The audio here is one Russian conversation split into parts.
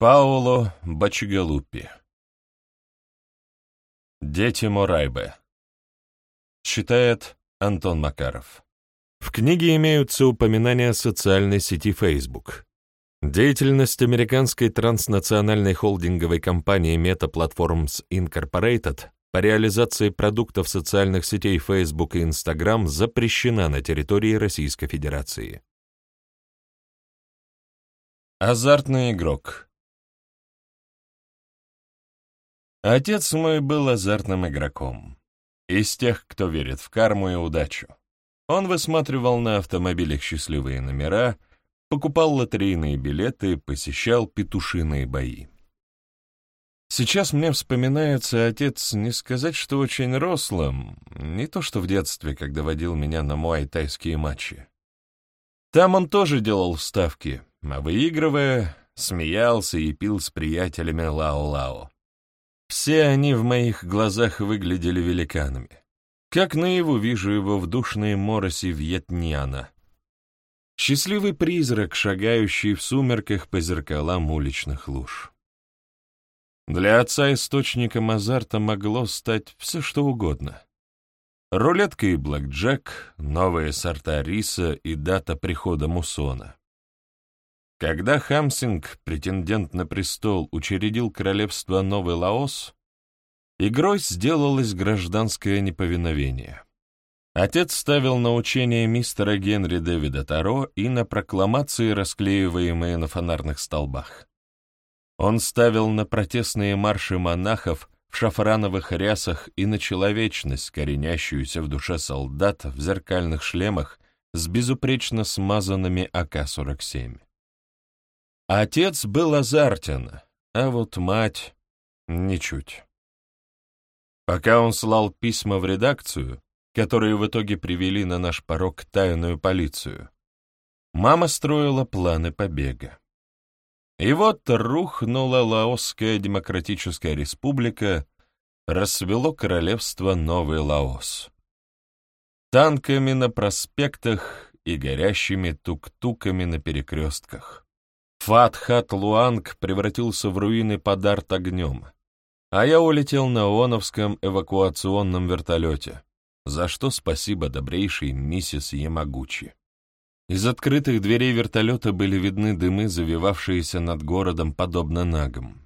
Паоло Бачигалуппи Дети Морайбе Читает Антон Макаров В книге имеются упоминания социальной сети Facebook. Деятельность американской транснациональной холдинговой компании Meta Platforms Incorporated по реализации продуктов социальных сетей Facebook и Instagram запрещена на территории Российской Федерации. Азартный игрок Отец мой был азартным игроком. Из тех, кто верит в карму и удачу. Он высматривал на автомобилях счастливые номера, покупал лотерейные билеты, посещал петушиные бои. Сейчас мне вспоминается отец не сказать, что очень рослым, не то что в детстве, когда водил меня на муай-тайские матчи. Там он тоже делал ставки, а выигрывая, смеялся и пил с приятелями лао-лао. Все они в моих глазах выглядели великанами. Как наяву вижу его в душной моросе Вьетняна. Счастливый призрак, шагающий в сумерках по зеркалам уличных луж. Для отца источником азарта могло стать все что угодно. Рулетка и блэкджек, новые сорта риса и дата прихода муссона. Когда Хамсинг, претендент на престол, учредил королевство Новый Лаос, игрой сделалось гражданское неповиновение. Отец ставил на учение мистера Генри Дэвида Таро и на прокламации, расклеиваемые на фонарных столбах. Он ставил на протестные марши монахов в шафрановых рясах и на человечность, коренящуюся в душе солдат в зеркальных шлемах с безупречно смазанными АК-47. Отец был азартен, а вот мать — ничуть. Пока он слал письма в редакцию, которые в итоге привели на наш порог тайную полицию, мама строила планы побега. И вот рухнула Лаосская демократическая республика, расцвело королевство Новый Лаос. Танками на проспектах и горящими тук-туками на перекрестках. Фатхат-Луанг превратился в руины под арт-огнем, а я улетел на ООНовском эвакуационном вертолете, за что спасибо добрейшей миссис Ямагучи. Из открытых дверей вертолета были видны дымы, завивавшиеся над городом, подобно нагам.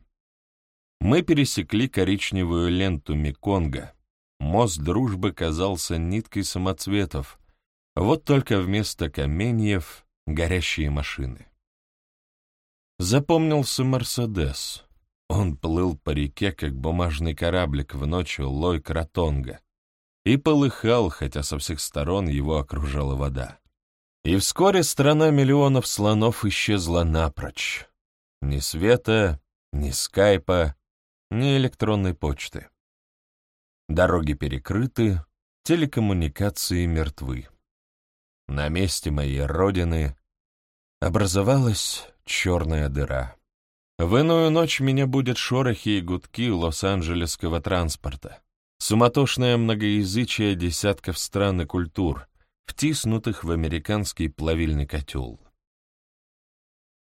Мы пересекли коричневую ленту Меконга. Мост дружбы казался ниткой самоцветов, вот только вместо каменьев — горящие машины. Запомнился Мерседес. Он плыл по реке, как бумажный кораблик в ночь лой Кратонга, и полыхал, хотя со всех сторон его окружала вода. И вскоре страна миллионов слонов исчезла напрочь. Ни света, ни скайпа, ни электронной почты. Дороги перекрыты, телекоммуникации мертвы. На месте моей родины образовалась черная дыра. В иную ночь меня будет шорохи и гудки лос-анджелесского транспорта, суматошное многоязычие десятков стран и культур, втиснутых в американский плавильный котел.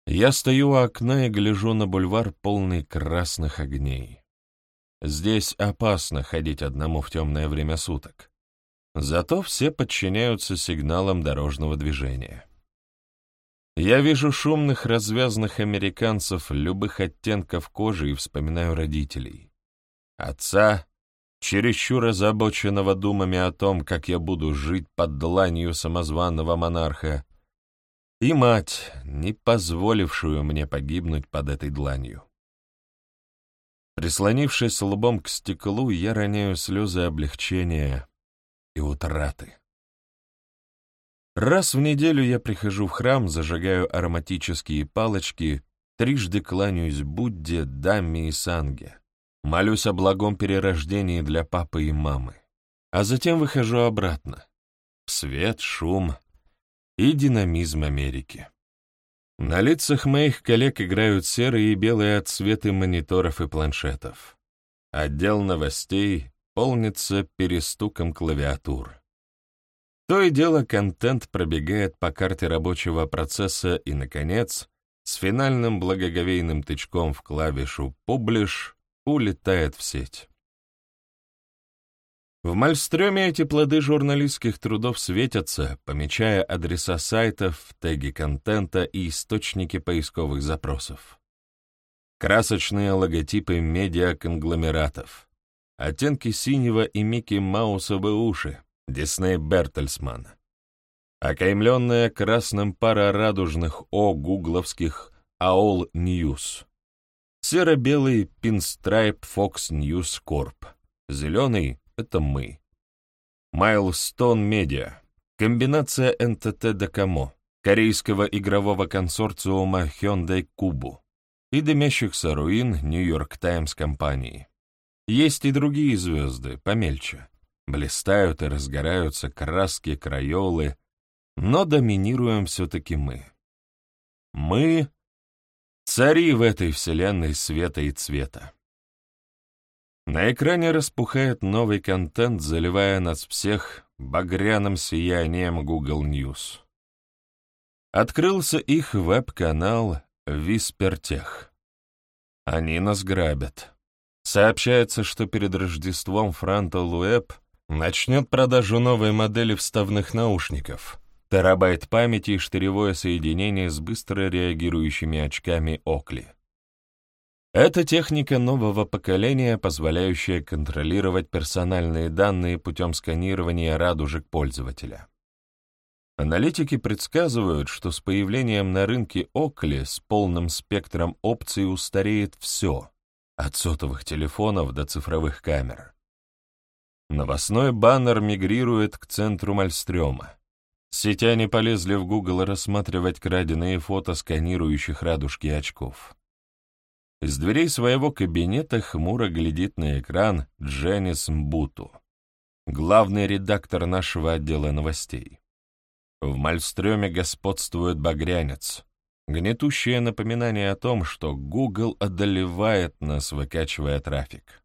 Я стою у окна и гляжу на бульвар, полный красных огней. Здесь опасно ходить одному в темное время суток. Зато все подчиняются сигналам дорожного движения. Я вижу шумных, развязных американцев любых оттенков кожи и вспоминаю родителей. Отца, чересчур озабоченного думами о том, как я буду жить под дланью самозванного монарха, и мать, не позволившую мне погибнуть под этой дланью. Прислонившись лбом к стеклу, я роняю слезы облегчения и утраты. Раз в неделю я прихожу в храм, зажигаю ароматические палочки, трижды кланяюсь Будде, Дамме и Санге, молюсь о благом перерождении для папы и мамы, а затем выхожу обратно, в свет, шум и динамизм Америки. На лицах моих коллег играют серые и белые отсветы мониторов и планшетов. Отдел новостей полнится перестуком клавиатур. То и дело контент пробегает по карте рабочего процесса и, наконец, с финальным благоговейным тычком в клавишу «Публиш» улетает в сеть. В Мальстрёме эти плоды журналистских трудов светятся, помечая адреса сайтов, теги контента и источники поисковых запросов. Красочные логотипы медиаконгломератов, оттенки синего и Микки Маусовые уши, Дисней Бертельсман, окаймленная красным пара радужных О гугловских AOL News, серо-белый Pinstripe Fox News Corp, зеленый — это мы. Milestone Media, комбинация НТТ Докамо, корейского игрового консорциума Hyundai Kubu и дымящихся руин Нью-Йорк Таймс компании. Есть и другие звезды, помельче. Блистают и разгораются краски, крайолы, но доминируем все-таки мы. Мы — цари в этой вселенной света и цвета. На экране распухает новый контент, заливая нас всех багряным сиянием Google News. Открылся их веб-канал Виспертех. Они нас грабят. Сообщается, что перед Рождеством Франто Луэб начнет продажу новой модели вставных наушников, терабайт памяти и штыревое соединение с быстро реагирующими очками Окли. Это техника нового поколения, позволяющая контролировать персональные данные путем сканирования радужек пользователя. Аналитики предсказывают, что с появлением на рынке Окли с полным спектром опций устареет все, от сотовых телефонов до цифровых камер. Новостной баннер мигрирует к центру Мальстрёма. Сетяне полезли в Google рассматривать краденые фото сканирующих радужки очков. Из дверей своего кабинета хмуро глядит на экран Дженнис Мбуту, главный редактор нашего отдела новостей. В Мальстрёме господствует багрянец, гнетущее напоминание о том, что Google одолевает нас, выкачивая трафик.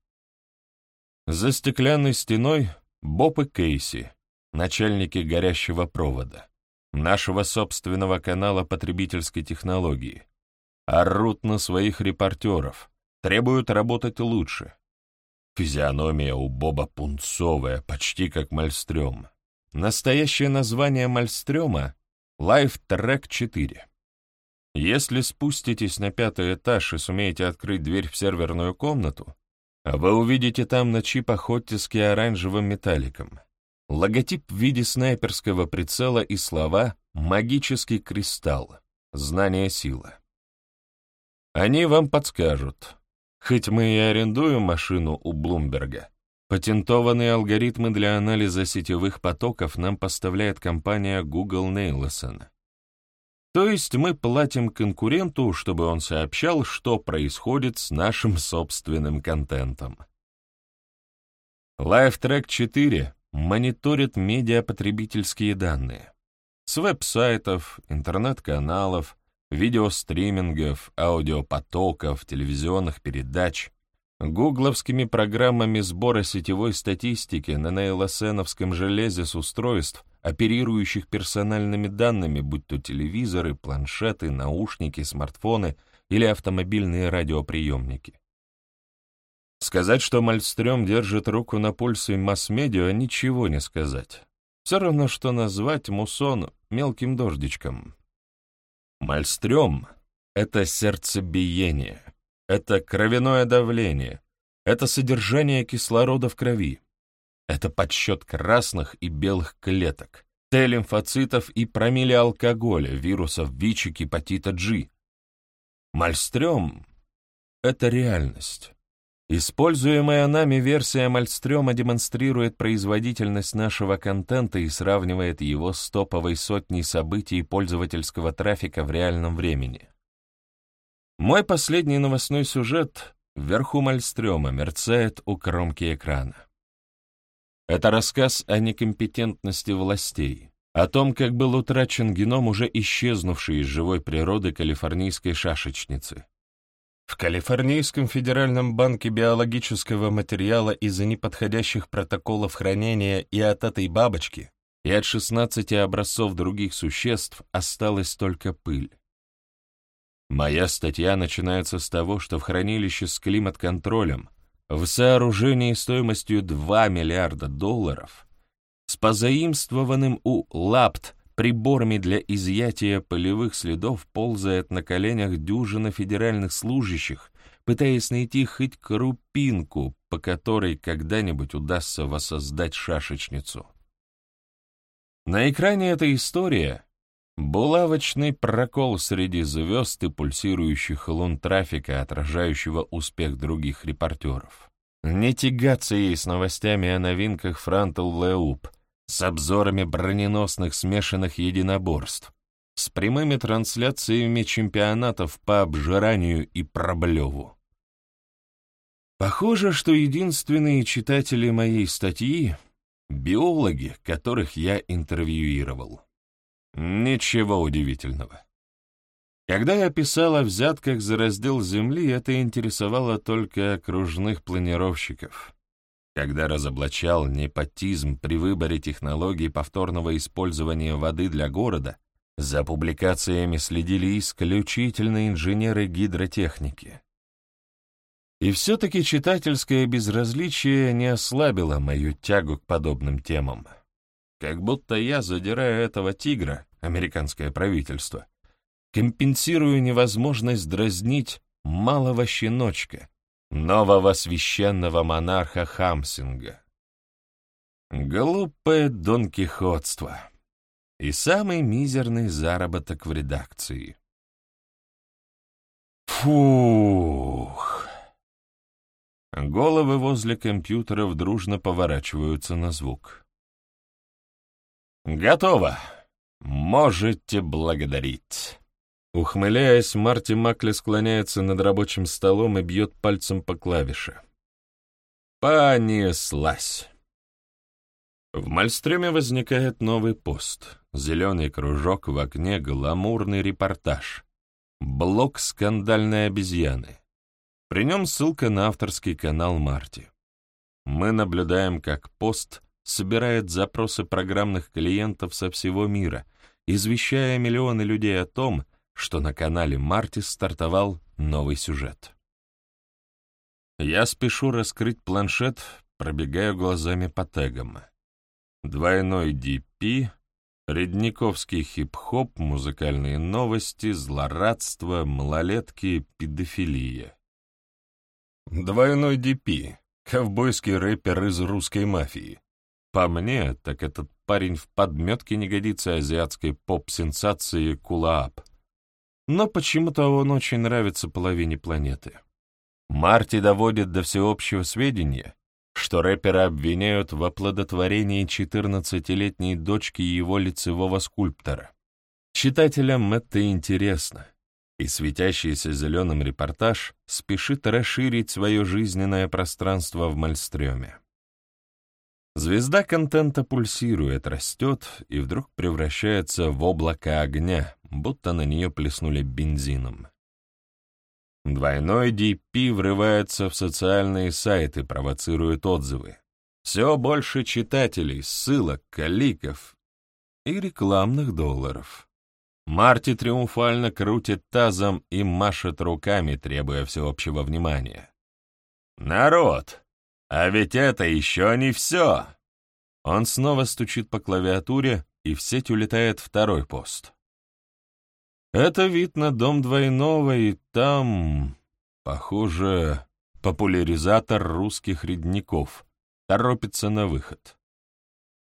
За стеклянной стеной Боб и Кейси, начальники горящего провода, нашего собственного канала потребительской технологии, орут на своих репортеров, требуют работать лучше. Физиономия у Боба пунцовая, почти как Мальстрём. Настоящее название Мальстрёма — Track 4. Если спуститесь на пятый этаж и сумеете открыть дверь в серверную комнату, вы увидите там на чипах оттиски оранжевым металликом, логотип в виде снайперского прицела и слова «магический кристалл», «знание сила». Они вам подскажут, хоть мы и арендуем машину у Блумберга, патентованные алгоритмы для анализа сетевых потоков нам поставляет компания Google Nielsen. То есть мы платим конкуренту, чтобы он сообщал, что происходит с нашим собственным контентом. LiveTrack 4 мониторит медиапотребительские данные с веб-сайтов, интернет-каналов, видеостримингов, аудиопотоков, телевизионных передач, гугловскими программами сбора сетевой статистики на нейлосеновском железе с устройств, оперирующих персональными данными, будь то телевизоры, планшеты, наушники, смартфоны или автомобильные радиоприемники. Сказать, что Мальстрём держит руку на пульсе масс-медиа, ничего не сказать. Все равно, что назвать мусон мелким дождичком. Мальстрём — это сердцебиение, это кровяное давление, это содержание кислорода в крови, это подсчет красных и белых клеток, Т-лимфоцитов и промилле алкоголя, вирусов ВИЧ и гепатита G. Мальстрём — это реальность. Используемая нами версия Мальстрёма демонстрирует производительность нашего контента и сравнивает его с топовой сотней событий пользовательского трафика в реальном времени. Мой последний новостной сюжет вверху Мальстрёма мерцает у кромки экрана. Это рассказ о некомпетентности властей, о том, как был утрачен геном уже исчезнувшей из живой природы калифорнийской шашечницы. В Калифорнийском федеральном банке биологического материала из-за неподходящих протоколов хранения и от этой бабочки, и от 16 образцов других существ осталась только пыль. Моя статья начинается с того, что в хранилище с климат-контролем в сооружении стоимостью 2 миллиарда долларов с позаимствованным у ЛАПТ приборами для изъятия полевых следов ползает на коленях дюжина федеральных служащих, пытаясь найти хоть крупинку, по которой когда-нибудь удастся воссоздать шашечницу. На экране эта история — булавочный прокол среди звезд и пульсирующих лун трафика, отражающего успех других репортеров. Не тягаться ей с новостями о новинках Франтл Леуп, с обзорами броненосных смешанных единоборств, с прямыми трансляциями чемпионатов по обжиранию и проблеву. Похоже, что единственные читатели моей статьи Биологи, которых я интервьюировал. Ничего удивительного. Когда я писал о взятках за раздел земли, это интересовало только окружных планировщиков. Когда разоблачал непотизм при выборе технологий повторного использования воды для города, за публикациями следили исключительно инженеры гидротехники. И все-таки читательское безразличие не ослабило мою тягу к подобным темам. Как будто я, задирая этого тигра, американское правительство, компенсирую невозможность дразнить малого щеночка, нового священного монарха Хамсинга. Глупое донкихотство и самый мизерный заработок в редакции. Фух! Головы возле компьютеров дружно поворачиваются на звук. «Готово! Можете благодарить!» Ухмыляясь, Марти Макли склоняется над рабочим столом и бьет пальцем по клавише. Понеслась. В Мальстреме возникает новый пост. Зеленый кружок в окне, гламурный репортаж. Блок скандальной обезьяны. При нем ссылка на авторский канал Марти. Мы наблюдаем, как пост собирает запросы программных клиентов со всего мира, извещая миллионы людей о том, что на канале Марти стартовал новый сюжет. Я спешу раскрыть планшет, пробегаю глазами по тегам. Двойной DP, Редниковский хип-хоп, музыкальные новости, злорадство, малолетки, педофилия. Двойной DP, ковбойский рэпер из русской мафии. По мне, так этот парень в подметке не годится азиатской поп-сенсации Кулаап. Но почему-то он очень нравится половине планеты. Марти доводит до всеобщего сведения, что рэпера обвиняют в оплодотворении 14-летней дочки его лицевого скульптора. Читателям это интересно и светящийся зеленым репортаж спешит расширить свое жизненное пространство в Мальстреме. Звезда контента пульсирует, растет и вдруг превращается в облако огня, будто на нее плеснули бензином. Двойной DP врывается в социальные сайты, провоцирует отзывы. Все больше читателей, ссылок, каликов и рекламных долларов. Марти триумфально крутит тазом и машет руками, требуя всеобщего внимания. «Народ! А ведь это еще не все!» Он снова стучит по клавиатуре, и в сеть улетает второй пост. Это вид на дом двойного, и там, похоже, популяризатор русских редников торопится на выход.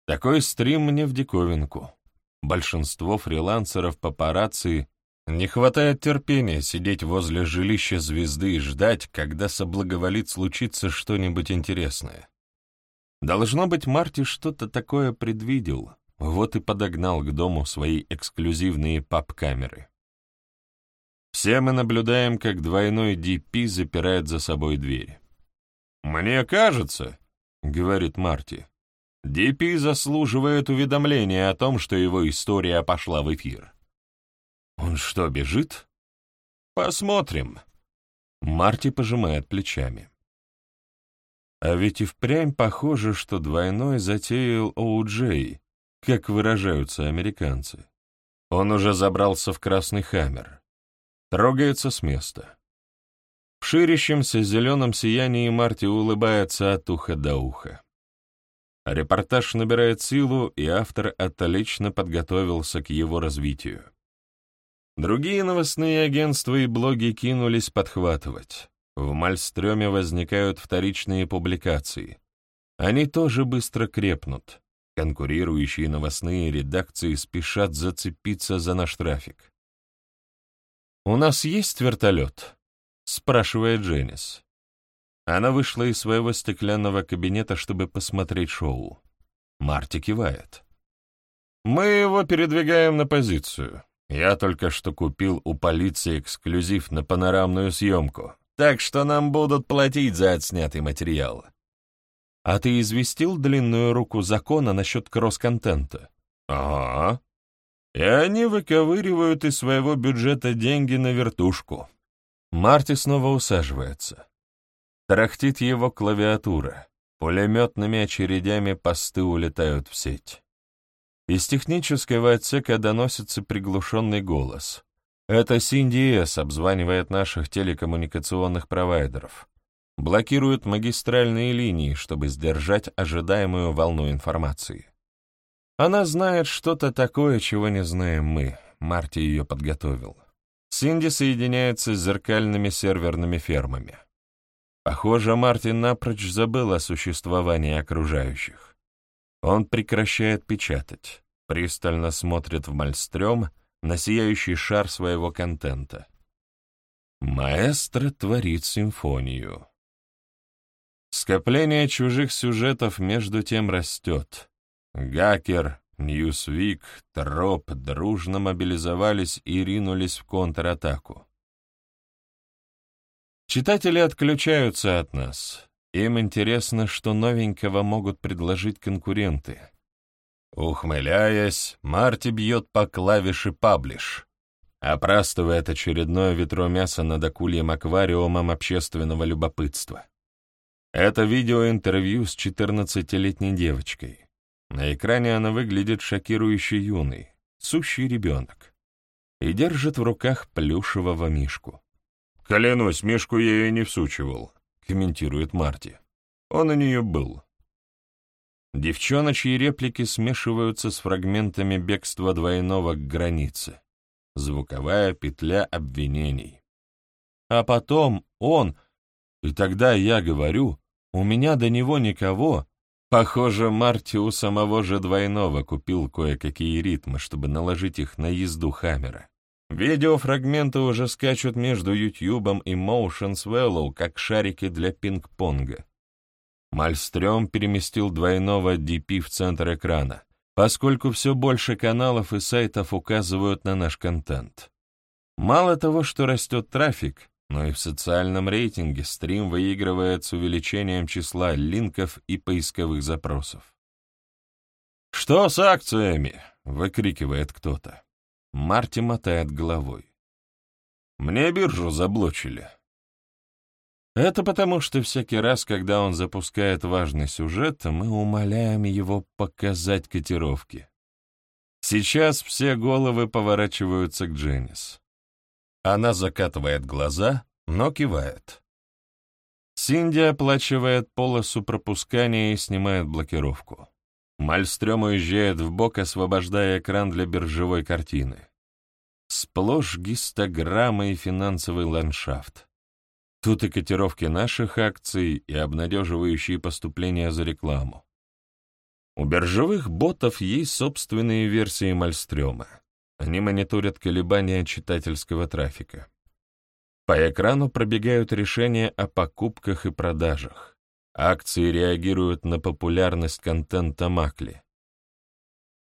Такой стрим мне в диковинку. Большинство фрилансеров папарацци не хватает терпения сидеть возле жилища звезды и ждать, когда соблаговолит случиться что-нибудь интересное. Должно быть, Марти что-то такое предвидел, вот и подогнал к дому свои эксклюзивные пап-камеры. Все мы наблюдаем, как двойной DP запирает за собой дверь. «Мне кажется», — говорит Марти, Дипи заслуживает уведомления о том, что его история пошла в эфир. Он что, бежит? Посмотрим. Марти пожимает плечами. А ведь и впрямь похоже, что двойной затеял Оу-Джей, как выражаются американцы. Он уже забрался в Красный Хаммер. трогается с места. В ширящемся зеленом сиянии Марти улыбается от уха до уха. Репортаж набирает силу, и автор отлично подготовился к его развитию. Другие новостные агентства и блоги кинулись подхватывать. В Мальстреме возникают вторичные публикации. Они тоже быстро крепнут. Конкурирующие новостные редакции спешат зацепиться за наш трафик. «У нас есть вертолет?» — спрашивает Дженнис. Она вышла из своего стеклянного кабинета, чтобы посмотреть шоу. Марти кивает. «Мы его передвигаем на позицию. Я только что купил у полиции эксклюзив на панорамную съемку, так что нам будут платить за отснятый материал». «А ты известил длинную руку закона насчет кросс-контента?» «Ага. И они выковыривают из своего бюджета деньги на вертушку». Марти снова усаживается. Тарахтит его клавиатура. Пулеметными очередями посты улетают в сеть. Из технического отсека доносится приглушенный голос. Это Синди обзванивает наших телекоммуникационных провайдеров. Блокирует магистральные линии, чтобы сдержать ожидаемую волну информации. Она знает что-то такое, чего не знаем мы. Марти ее подготовил. Синди соединяется с зеркальными серверными фермами. Похоже, Мартин напрочь забыл о существовании окружающих. Он прекращает печатать, пристально смотрит в мальстрём на сияющий шар своего контента. Маэстро творит симфонию. Скопление чужих сюжетов между тем растет. Gawker, Newsweek, Троп дружно мобилизовались и ринулись в контратаку. Читатели отключаются от нас. Им интересно, что новенького могут предложить конкуренты. Ухмыляясь, Марти бьет по клавише «Publish», опрастывает очередное ведро мяса над акульем аквариумом общественного любопытства. Это видеоинтервью с 14-летней девочкой. На экране она выглядит шокирующе юной, сущий ребенок, и держит в руках плюшевого мишку. «Клянусь, Мишку я ее не всучивал», — комментирует Марти. «Он у нее был». Девчоночьи реплики смешиваются с фрагментами бегства двойного к границе. Звуковая петля обвинений. А потом он, и тогда я говорю, у меня до него никого. Похоже, Марти у самого же двойного купил кое-какие ритмы, чтобы наложить их на езду Хаммера. Видеофрагменты уже скачут между Ютьюбом и Motion как шарики для пинг-понга. Мальстрём переместил двойного DP в центр экрана, поскольку все больше каналов и сайтов указывают на наш контент. Мало того, что растет трафик, но и в социальном рейтинге стрим выигрывает с увеличением числа линков и поисковых запросов. «Что с акциями?» — выкрикивает кто-то. Марти мотает головой. «Мне биржу заблочили». Это потому, что всякий раз, когда он запускает важный сюжет, мы умоляем его показать котировки. Сейчас все головы поворачиваются к Дженнис. Она закатывает глаза, но кивает. Синди оплачивает полосу пропускания и снимает блокировку. Мальстрём уезжает в бок, освобождая экран для биржевой картины. Сплошь гистограммы и финансовый ландшафт. Тут и котировки наших акций, и обнадеживающие поступления за рекламу. У биржевых ботов есть собственные версии Мальстрёма. Они мониторят колебания читательского трафика. По экрану пробегают решения о покупках и продажах. Акции реагируют на популярность контента Макли.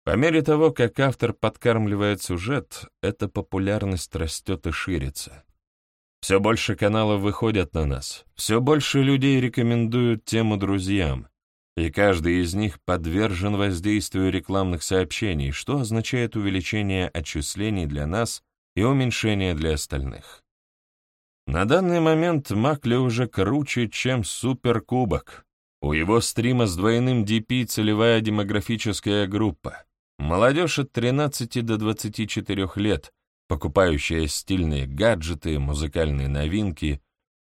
По мере того, как автор подкармливает сюжет, эта популярность растет и ширится. Все больше каналов выходят на нас, все больше людей рекомендуют тему друзьям, и каждый из них подвержен воздействию рекламных сообщений, что означает увеличение отчислений для нас и уменьшение для остальных. На данный момент Макли уже круче, чем суперкубок. У его стрима с двойным DP целевая демографическая группа. Молодежь от 13 до 24 лет, покупающая стильные гаджеты, музыкальные новинки,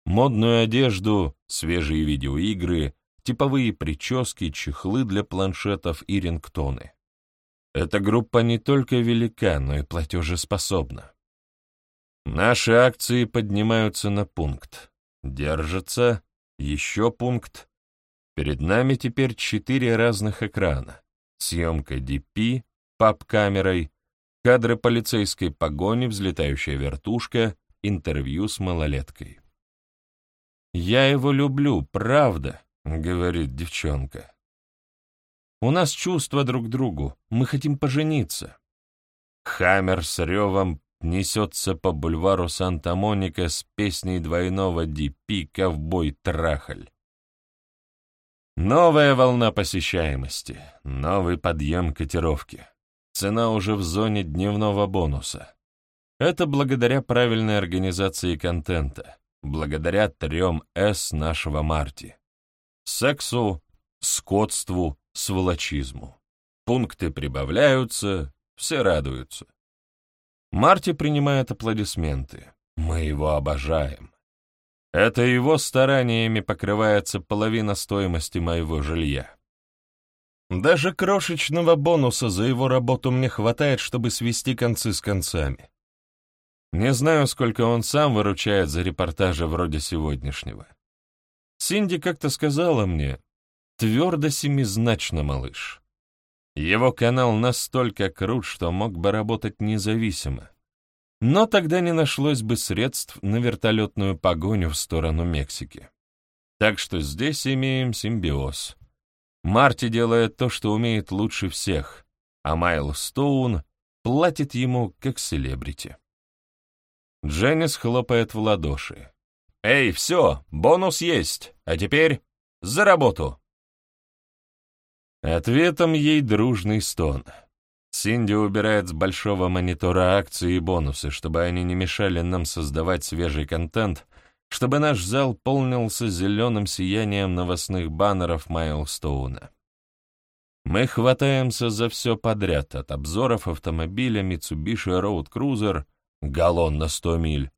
модную одежду, свежие видеоигры, типовые прически, чехлы для планшетов и рингтоны. Эта группа не только велика, но и платежеспособна. Наши акции поднимаются на пункт. Держатся, еще пункт. Перед нами теперь четыре разных экрана. Съемка DP, пап-камерой, кадры полицейской погони, взлетающая вертушка, интервью с малолеткой. «Я его люблю, правда», — говорит девчонка. «У нас чувства друг к другу, мы хотим пожениться». Хаммер с ревом несется по бульвару Санта-Моника с песней двойного DP «Ковбой Трахаль». Новая волна посещаемости, новый подъем котировки. Цена уже в зоне дневного бонуса. Это благодаря правильной организации контента, благодаря трем «С» нашего Марти. Сексу, скотству, сволочизму. Пункты прибавляются, все радуются. Марти принимает аплодисменты. Мы его обожаем. Это его стараниями покрывается половина стоимости моего жилья. Даже крошечного бонуса за его работу мне хватает, чтобы свести концы с концами. Не знаю, сколько он сам выручает за репортажи вроде сегодняшнего. Синди как-то сказала мне, твердо семизначно, малыш. Его канал настолько крут, что мог бы работать независимо. Но тогда не нашлось бы средств на вертолетную погоню в сторону Мексики. Так что здесь имеем симбиоз. Марти делает то, что умеет лучше всех, а Майл Стоун платит ему как селебрити. Дженнис хлопает в ладоши. «Эй, все, бонус есть, а теперь за работу!» Ответом ей дружный стон. Синди убирает с большого монитора акции и бонусы, чтобы они не мешали нам создавать свежий контент, чтобы наш зал полнился зеленым сиянием новостных баннеров Майлстоуна. Мы хватаемся за все подряд, от обзоров автомобиля Mitsubishi Road Cruiser, галлон на 100 миль,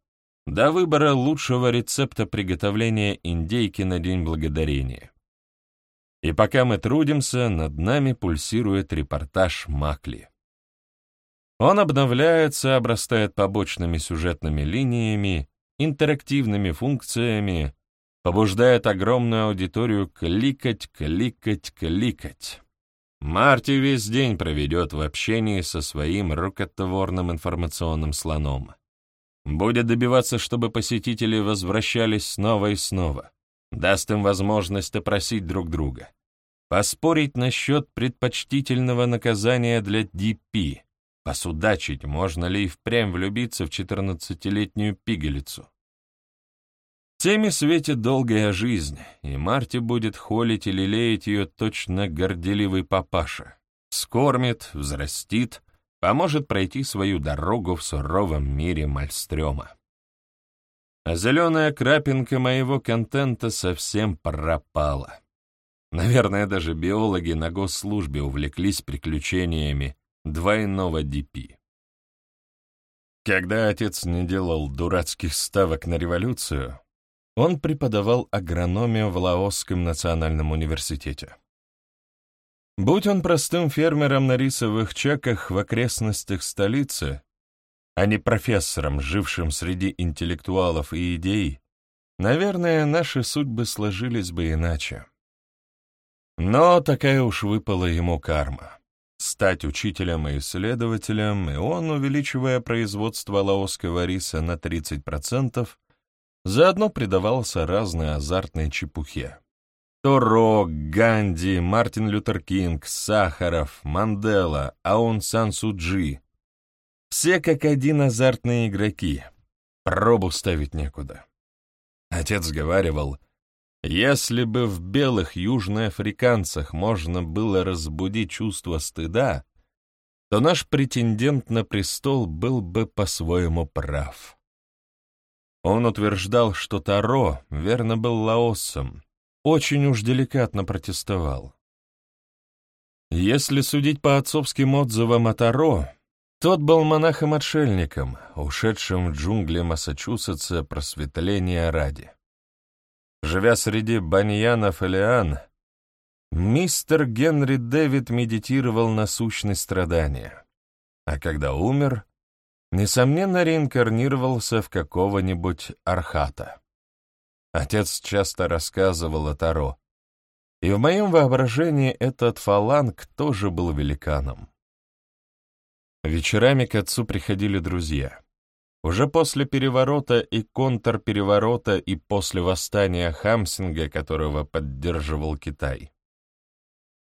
до выбора лучшего рецепта приготовления индейки на День Благодарения. И пока мы трудимся, над нами пульсирует репортаж Макли. Он обновляется, обрастает побочными сюжетными линиями, интерактивными функциями, побуждает огромную аудиторию кликать, кликать, кликать. Марти весь день проведет в общении со своим рукотворным информационным слоном. Будет добиваться, чтобы посетители возвращались снова и снова. Даст им возможность опросить друг друга поспорить насчет предпочтительного наказания для ДП, посудачить, можно ли и впрямь влюбиться в четырнадцатилетнюю пигалицу. Теме светит долгая жизнь, и Марти будет холить и лелеять ее точно горделивый папаша. Скормит, взрастит, поможет пройти свою дорогу в суровом мире Мальстрёма. А зеленая крапинка моего контента совсем пропала. Наверное, даже биологи на госслужбе увлеклись приключениями двойного ДП. Когда отец не делал дурацких ставок на революцию, он преподавал агрономию в Лаосском национальном университете. Будь он простым фермером на рисовых чеках в окрестностях столицы, а не профессором, жившим среди интеллектуалов и идей, наверное, наши судьбы сложились бы иначе. Но такая уж выпала ему карма. Стать учителем и исследователем, и он, увеличивая производство лаосского риса на 30%, заодно предавался разной азартной чепухе. Торо, Ганди, Мартин Лютер Кинг, Сахаров, Мандела, Аун Сан Суджи. Все как один азартные игроки. Пробу ставить некуда. Отец говаривал, если бы в белых южноафриканцах можно было разбудить чувство стыда, то наш претендент на престол был бы по-своему прав. Он утверждал, что Таро верно был лаосом, очень уж деликатно протестовал. Если судить по отцовским отзывам о Таро, тот был монахом-отшельником, ушедшим в джунгли Массачусетса просветления ради. Живя среди баньянов и лиан, мистер Генри Дэвид медитировал на сущность страдания, а когда умер, несомненно, реинкарнировался в какого-нибудь архата. Отец часто рассказывал о Таро, и в моем воображении этот фаланг тоже был великаном. Вечерами к отцу приходили друзья. Уже после переворота и контрпереворота и после восстания Хамсинга, которого поддерживал Китай.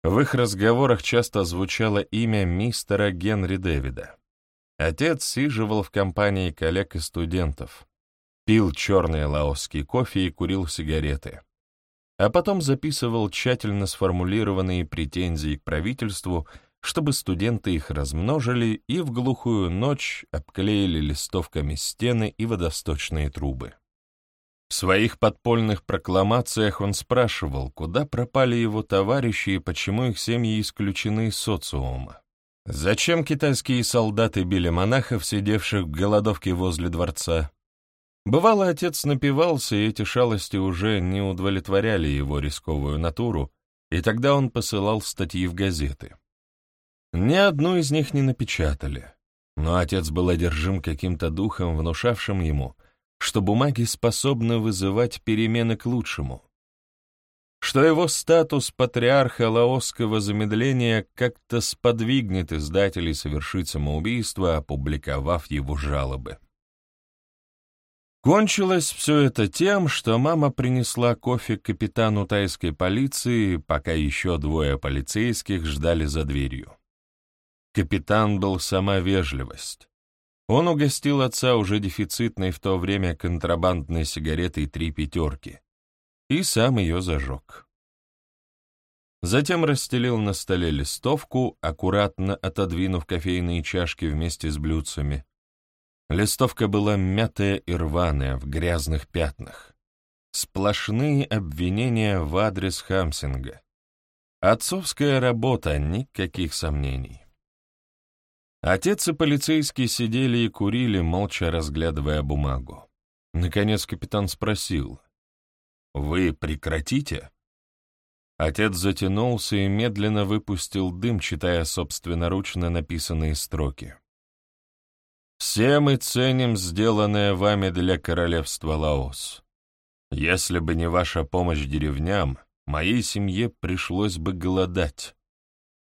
В их разговорах часто звучало имя мистера Генри Дэвида. Отец сиживал в компании коллег и студентов, пил черный лаосский кофе и курил сигареты а потом записывал тщательно сформулированные претензии к правительству, чтобы студенты их размножили и в глухую ночь обклеили листовками стены и водосточные трубы. В своих подпольных прокламациях он спрашивал, куда пропали его товарищи и почему их семьи исключены из социума. Зачем китайские солдаты били монахов, сидевших в голодовке возле дворца? Бывало, отец напивался, и эти шалости уже не удовлетворяли его рисковую натуру, и тогда он посылал статьи в газеты. Ни одну из них не напечатали, но отец был одержим каким-то духом, внушавшим ему, что бумаги способны вызывать перемены к лучшему, что его статус патриарха лаосского замедления как-то сподвигнет издателей совершить самоубийство, опубликовав его жалобы. Кончилось все это тем, что мама принесла кофе капитану тайской полиции, пока еще двое полицейских ждали за дверью. Капитан был сама вежливость. Он угостил отца уже дефицитной в то время контрабандной сигаретой «Три пятерки» и сам ее зажег. Затем расстелил на столе листовку, аккуратно отодвинув кофейные чашки вместе с блюдцами, Листовка была мятая и рваная, в грязных пятнах. Сплошные обвинения в адрес Хамсинга. Отцовская работа, никаких сомнений. Отец и полицейский сидели и курили, молча разглядывая бумагу. Наконец капитан спросил, «Вы прекратите?» Отец затянулся и медленно выпустил дым, читая собственноручно написанные строки. Все мы ценим сделанное вами для королевства Лаос. Если бы не ваша помощь деревням, моей семье пришлось бы голодать.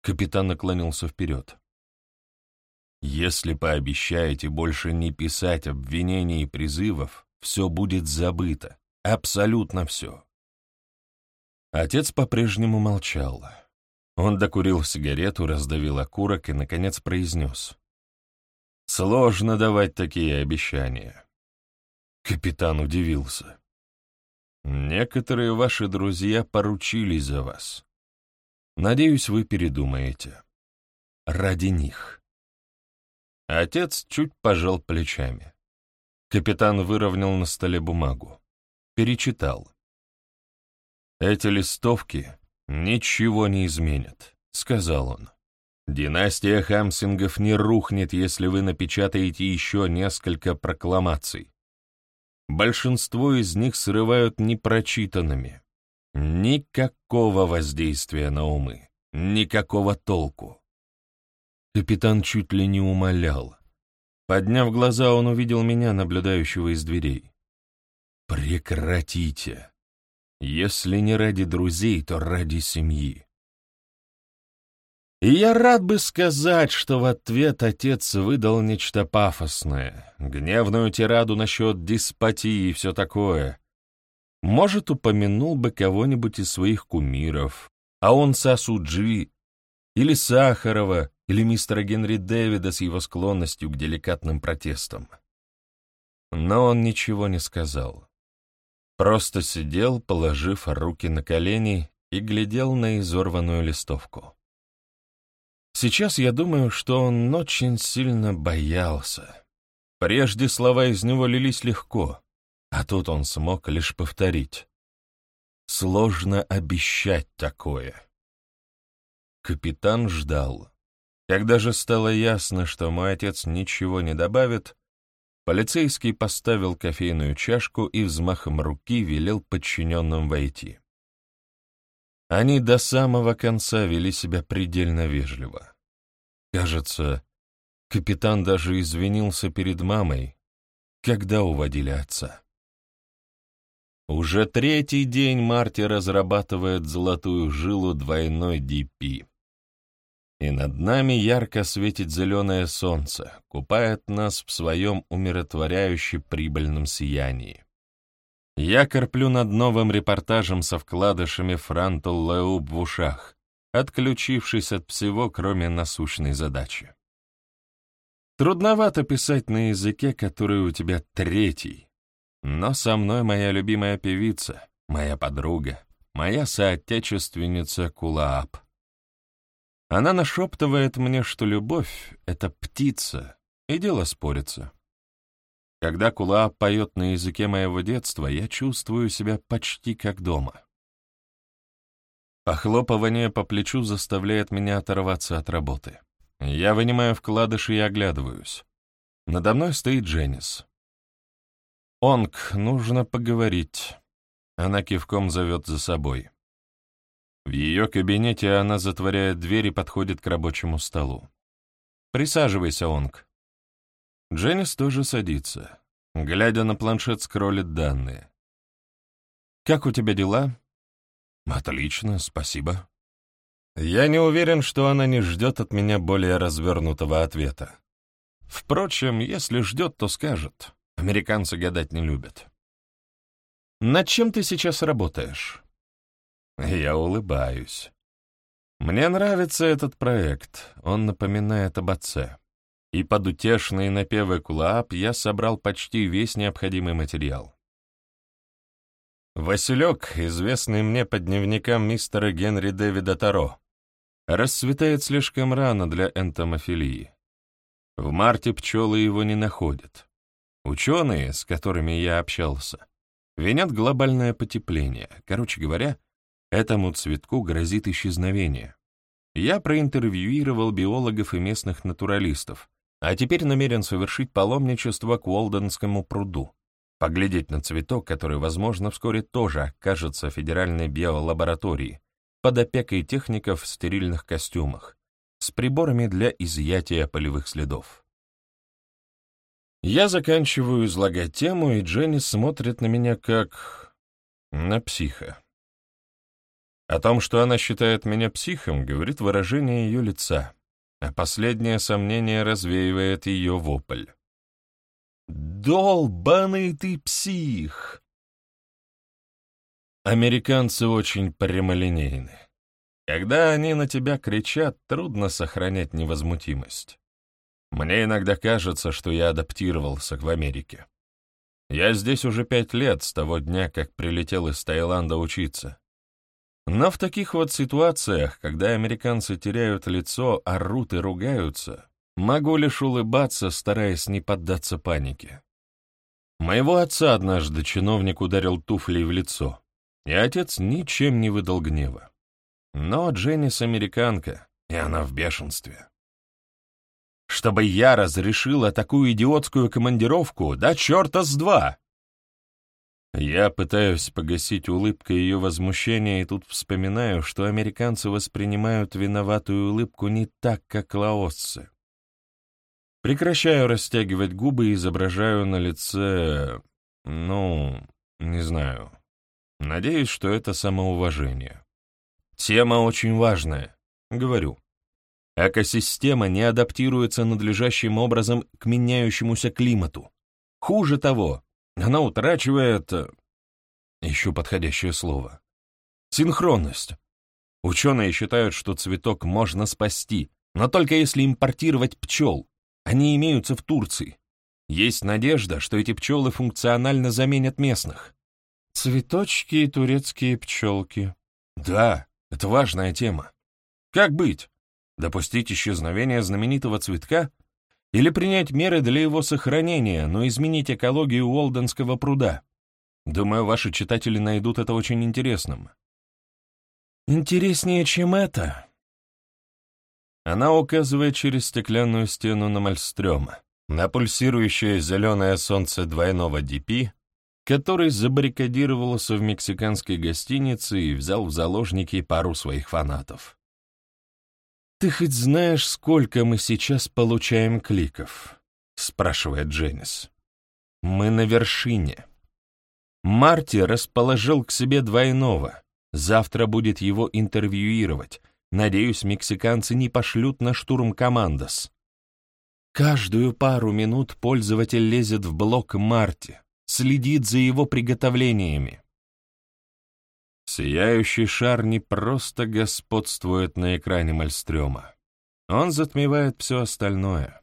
Капитан наклонился вперед. Если пообещаете больше не писать обвинений и призывов, все будет забыто, абсолютно все. Отец по-прежнему молчал. Он докурил сигарету, раздавил окурок и, наконец, произнес. Сложно давать такие обещания. Капитан удивился. Некоторые ваши друзья поручились за вас. Надеюсь, вы передумаете. Ради них. Отец чуть пожал плечами. Капитан выровнял на столе бумагу. Перечитал. «Эти листовки ничего не изменят», — сказал он. Династия Хамсингов не рухнет, если вы напечатаете еще несколько прокламаций. Большинство из них срывают непрочитанными. Никакого воздействия на умы, никакого толку. Капитан чуть ли не умолял. Подняв глаза, он увидел меня, наблюдающего из дверей. «Прекратите! Если не ради друзей, то ради семьи. И я рад бы сказать, что в ответ отец выдал нечто пафосное, гневную тираду насчет деспотии и все такое. Может, упомянул бы кого-нибудь из своих кумиров, а он Сасуджи, или Сахарова, или мистера Генри Дэвида с его склонностью к деликатным протестам. Но он ничего не сказал. Просто сидел, положив руки на колени, и глядел на изорванную листовку. Сейчас я думаю, что он очень сильно боялся. Прежде слова из него лились легко, а тут он смог лишь повторить. Сложно обещать такое. Капитан ждал. Когда же стало ясно, что мой отец ничего не добавит, полицейский поставил кофейную чашку и взмахом руки велел подчиненным войти. Они до самого конца вели себя предельно вежливо. Кажется, капитан даже извинился перед мамой, когда уводили отца. Уже третий день Марти разрабатывает золотую жилу двойной ДП. И над нами ярко светит зеленое солнце, купает нас в своем умиротворяюще прибыльном сиянии. Я корплю над новым репортажем со вкладышами франтул Леуб в ушах, отключившись от всего, кроме насущной задачи. Трудновато писать на языке, который у тебя третий, но со мной моя любимая певица, моя подруга, моя соотечественница Кулаап. Она нашептывает мне, что любовь — это птица, и дело спорится. Когда Кулаап поет на языке моего детства, я чувствую себя почти как дома. Похлопывание по плечу заставляет меня оторваться от работы. Я вынимаю вкладыши и оглядываюсь. Надо мной стоит Дженнис. «Онг, нужно поговорить». Она кивком зовет за собой. В ее кабинете она затворяет дверь и подходит к рабочему столу. «Присаживайся, Онг». Дженнис тоже садится. Глядя на планшет, скроллит данные. «Как у тебя дела?» «Отлично, спасибо». Я не уверен, что она не ждет от меня более развернутого ответа. Впрочем, если ждет, то скажет. Американцы гадать не любят. «Над чем ты сейчас работаешь?» Я улыбаюсь. Мне нравится этот проект, он напоминает об отце. И под утешные напевы Кулаап я собрал почти весь необходимый материал. Василек, известный мне по дневникам мистера Генри Дэвида Таро, расцветает слишком рано для энтомофилии. В марте пчелы его не находят. Ученые, с которыми я общался, винят глобальное потепление. Короче говоря, этому цветку грозит исчезновение. Я проинтервьюировал биологов и местных натуралистов, а теперь намерен совершить паломничество к Уолденскому пруду, поглядеть на цветок, который, возможно, вскоре тоже окажется в федеральной биолаборатории, под опекой техников в стерильных костюмах, с приборами для изъятия полевых следов. Я заканчиваю излагать тему, и Дженни смотрит на меня как... на психа. О том, что она считает меня психом, говорит выражение ее лица, а последнее сомнение развеивает ее вопль. «Долбаный ты псих!» Американцы очень прямолинейны. Когда они на тебя кричат, трудно сохранять невозмутимость. Мне иногда кажется, что я адаптировался в Америке. Я здесь уже пять лет с того дня, как прилетел из Таиланда учиться. Но в таких вот ситуациях, когда американцы теряют лицо, орут и ругаются, могу лишь улыбаться, стараясь не поддаться панике. Моего отца однажды чиновник ударил туфлей в лицо, и отец ничем не выдал гнева. Но Дженнис американка, и она в бешенстве. Чтобы я разрешила такую идиотскую командировку, да черта с два! Я пытаюсь погасить улыбкой ее возмущения и тут вспоминаю, что американцы воспринимают виноватую улыбку не так, как лаосцы. Прекращаю растягивать губы и изображаю на лице... ну, не знаю. Надеюсь, что это самоуважение. Тема очень важная, говорю. Экосистема не адаптируется надлежащим образом к меняющемуся климату. Хуже того, она утрачивает... Э, Еще подходящее слово. Синхронность. Ученые считают, что цветок можно спасти, но только если импортировать пчел. Они имеются в Турции. Есть надежда, что эти пчелы функционально заменят местных. Цветочки и турецкие пчелки. Да, это важная тема. Как быть? Допустить исчезновение знаменитого цветка? Или принять меры для его сохранения, но изменить экологию Уолденского пруда? Думаю, ваши читатели найдут это очень интересным. Интереснее, чем это? Она указывает через стеклянную стену на Мальстрёма, на пульсирующее зеленое солнце двойного DP, который забаррикадировался в мексиканской гостинице и взял в заложники пару своих фанатов. «Ты хоть знаешь, сколько мы сейчас получаем кликов?» — спрашивает Дженнис. «Мы на вершине. Марти расположил к себе двойного. Завтра будет его интервьюировать. Надеюсь, мексиканцы не пошлют на штурм командос. Каждую пару минут пользователь лезет в блок Марти, следит за его приготовлениями. Сияющий шар не просто господствует на экране Мальстрёма. Он затмевает все остальное.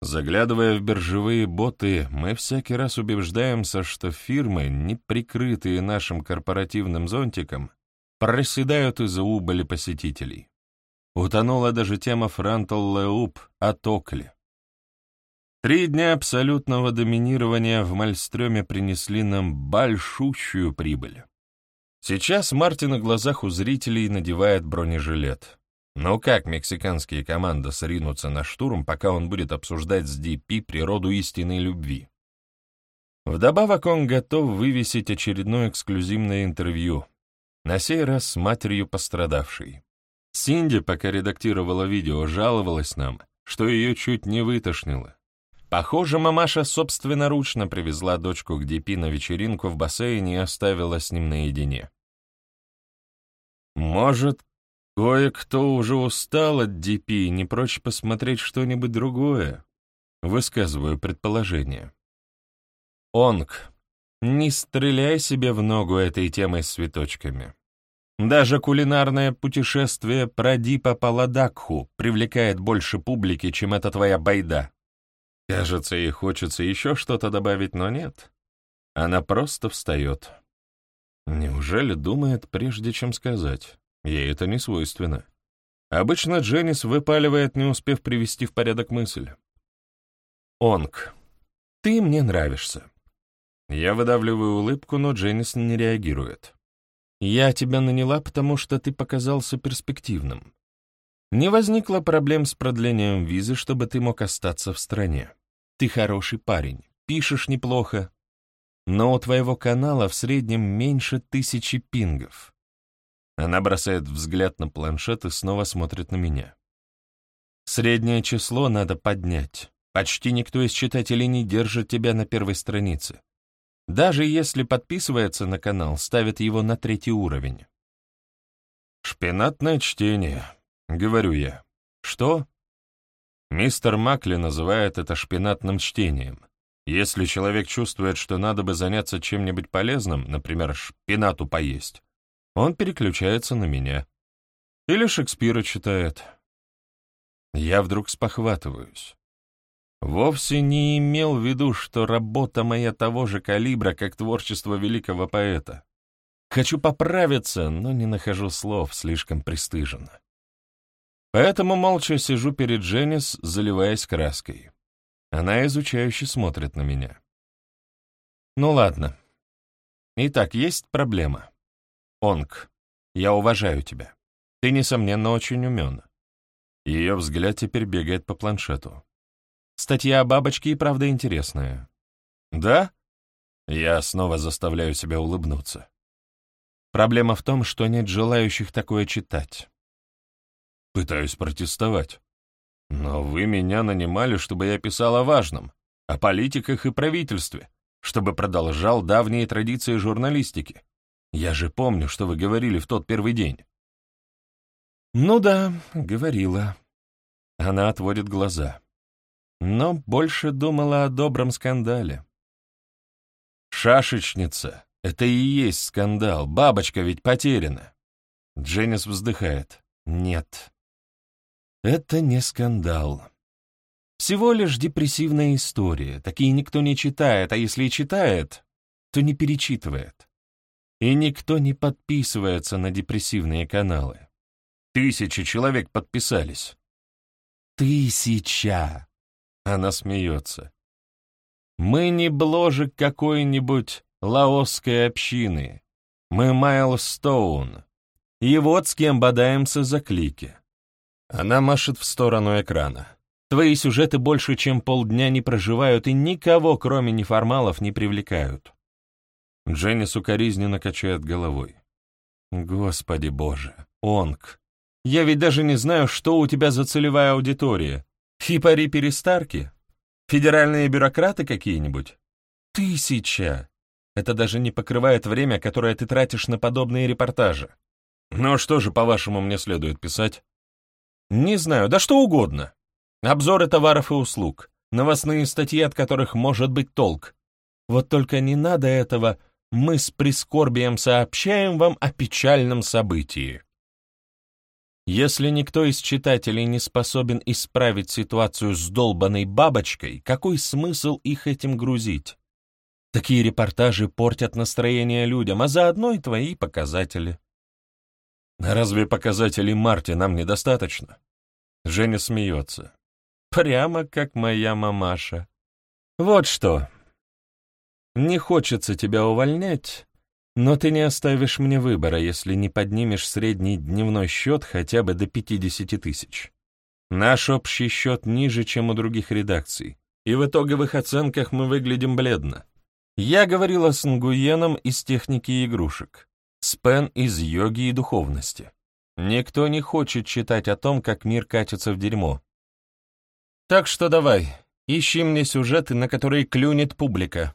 Заглядывая в биржевые боты, мы всякий раз убеждаемся, что фирмы, не прикрытые нашим корпоративным зонтиком, проседают из-за убыли посетителей. Утонула даже тема Франтл Леуп о Токле. Три дня абсолютного доминирования в Мальстрёме принесли нам большущую прибыль. Сейчас Марти на глазах у зрителей надевает бронежилет. Но как мексиканские команды сринутся на штурм, пока он будет обсуждать с DP природу истинной любви? Вдобавок он готов вывесить очередное эксклюзивное интервью, на сей раз с матерью пострадавшей. Синди, пока редактировала видео, жаловалась нам, что ее чуть не вытошнило. Похоже, мамаша собственноручно привезла дочку к DP на вечеринку в бассейне и оставила с ним наедине. Может, Кое-кто уже устал от DP и не прочь посмотреть что-нибудь другое. Высказываю предположение. Онг, не стреляй себе в ногу этой темой с цветочками. Даже кулинарное путешествие про Дипа по Ладакху привлекает больше публики, чем эта твоя байда. Кажется, ей хочется еще что-то добавить, но нет. Она просто встает. Неужели думает, прежде чем сказать? Ей это не свойственно. Обычно Дженнис выпаливает, не успев привести в порядок мысль. «Онг, ты мне нравишься». Я выдавливаю улыбку, но Дженнис не реагирует. «Я тебя наняла, потому что ты показался перспективным. Не возникло проблем с продлением визы, чтобы ты мог остаться в стране. Ты хороший парень, пишешь неплохо, но у твоего канала в среднем меньше тысячи пингов. Она бросает взгляд на планшет и снова смотрит на меня. Среднее число надо поднять. Почти никто из читателей не держит тебя на первой странице. Даже если подписывается на канал, ставит его на третий уровень. «Шпинатное чтение», — говорю я. «Что?» Мистер Макли называет это шпинатным чтением. Если человек чувствует, что надо бы заняться чем-нибудь полезным, например, шпинату поесть, он переключается на меня. Или Шекспира читает. Я вдруг спохватываюсь. Вовсе не имел в виду, что работа моя того же калибра, как творчество великого поэта. Хочу поправиться, но не нахожу слов, слишком пристыженно. Поэтому молча сижу перед Дженнис, заливаясь краской. Она изучающе смотрит на меня. Ну ладно. Итак, есть проблема. Онг, я уважаю тебя. Ты, несомненно, очень умен. Ее взгляд теперь бегает по планшету. Статья о бабочке и правда интересная. Да? Я снова заставляю себя улыбнуться. Проблема в том, что нет желающих такое читать. Пытаюсь протестовать. Но вы меня нанимали, чтобы я писал о важном, о политиках и правительстве, чтобы продолжал давние традиции журналистики. Я же помню, что вы говорили в тот первый день. Ну да, говорила. Она отводит глаза. Но больше думала о добром скандале. Шашечница — это и есть скандал, бабочка ведь потеряна. Дженнис вздыхает. Нет, это не скандал. Всего лишь депрессивная история. Такие никто не читает, а если и читает, то не перечитывает. И никто не подписывается на депрессивные каналы. Тысячи человек подписались. Тысяча! Она смеется. Мы не бложек какой-нибудь лаосской общины. Мы Майлстоун. И вот с кем бодаемся за клики. Она машет в сторону экрана. Твои сюжеты больше, чем полдня не проживают и никого, кроме неформалов, не привлекают. Дженни сукоризненно качает головой. Господи боже, Онг, я ведь даже не знаю, что у тебя за целевая аудитория. Хипари-перестарки? Федеральные бюрократы какие-нибудь? Тысяча! Это даже не покрывает время, которое ты тратишь на подобные репортажи. Ну что же, по-вашему, мне следует писать? Не знаю, да что угодно. Обзоры товаров и услуг, новостные статьи, от которых может быть толк. Вот только не надо этого, мы с прискорбием сообщаем вам о печальном событии. Если никто из читателей не способен исправить ситуацию с долбанной бабочкой, какой смысл их этим грузить? Такие репортажи портят настроение людям, а заодно и твои показатели. Разве показателей Марти нам недостаточно? Женя смеется. Прямо как моя мамаша. Вот что. Не хочется тебя увольнять, но ты не оставишь мне выбора, если не поднимешь средний дневной счет хотя бы до 50 тысяч. Наш общий счет ниже, чем у других редакций, и в итоговых оценках мы выглядим бледно. Я говорила с Нгуеном из техники игрушек, с Пен из йоги и духовности. Никто не хочет читать о том, как мир катится в дерьмо, так что давай, ищи мне сюжеты, на которые клюнет публика.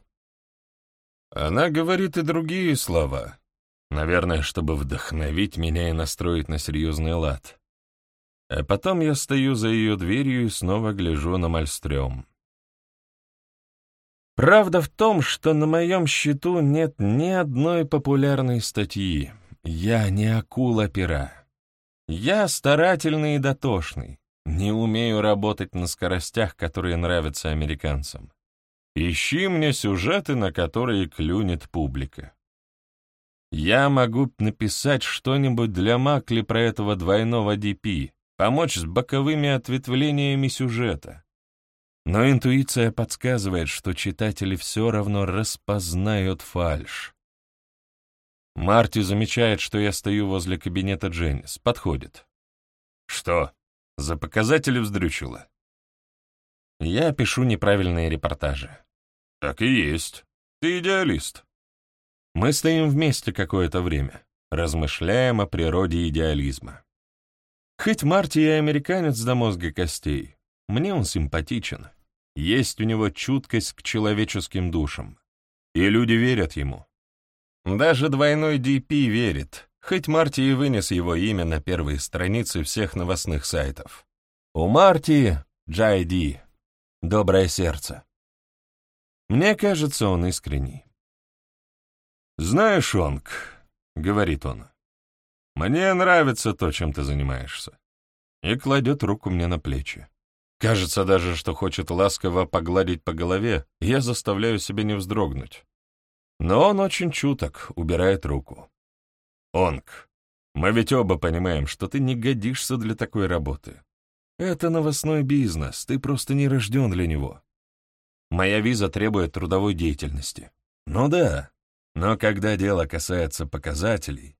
Она говорит и другие слова. Наверное, чтобы вдохновить меня и настроить на серьезный лад. А потом я стою за ее дверью и снова гляжу на Мальстрём. Правда в том, что на моем счету нет ни одной популярной статьи. Я не акула пера. Я старательный и дотошный. Не умею работать на скоростях, которые нравятся американцам. Ищи мне сюжеты, на которые клюнет публика. Я могу написать что-нибудь для Макли про этого двойного DP, помочь с боковыми ответвлениями сюжета. Но интуиция подсказывает, что читатели все равно распознают фальшь. Марти замечает, что я стою возле кабинета Дженнис, подходит. «Что?» За показатели вздрючило. Я пишу неправильные репортажи. Так и есть. Ты идеалист. Мы стоим вместе какое-то время, размышляем о природе идеализма. Хоть Марти и американец до мозга костей, мне он симпатичен. Есть у него чуткость к человеческим душам. И люди верят ему. Даже двойной DP верит, хоть Марти и вынес его имя на первые страницы всех новостных сайтов. У Марти Джайди, доброе сердце. Мне кажется, он искренний. «Знаешь, Онг», — говорит он, — «мне нравится то, чем ты занимаешься». И кладет руку мне на плечи. Кажется даже, что хочет ласково погладить по голове, и я заставляю себя не вздрогнуть. Но он очень чуток, убирает руку. Онг, мы ведь оба понимаем, что ты не годишься для такой работы. Это новостной бизнес, ты просто не рожден для него. Моя виза требует трудовой деятельности. Ну да, но когда дело касается показателей...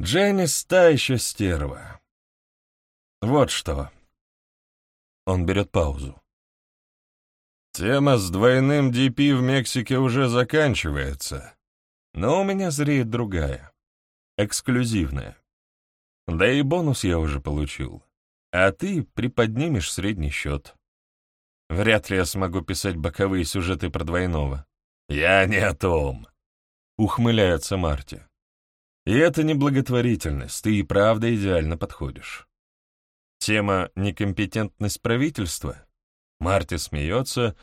Дженнис та еще стерва. Вот что. Он берет паузу. Тема с двойным DP в Мексике уже заканчивается, но у меня зреет другая эксклюзивная. Да и бонус я уже получил. А ты приподнимешь средний счет. Вряд ли я смогу писать боковые сюжеты про двойного. Я не о том. Ухмыляется Марти. И это не благотворительность, ты и правда идеально подходишь. Тема «некомпетентность правительства»? Марти смеется,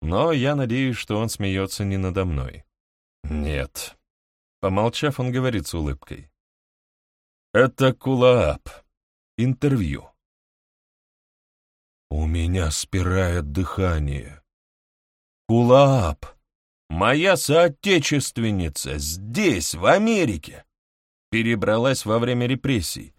но я надеюсь, что он смеется не надо мной. Нет, Помолчав, он говорит с улыбкой. «Это Кулаап. Интервью». У меня спирает дыхание. Кулаап, моя соотечественница, здесь, в Америке. Перебралась во время репрессий.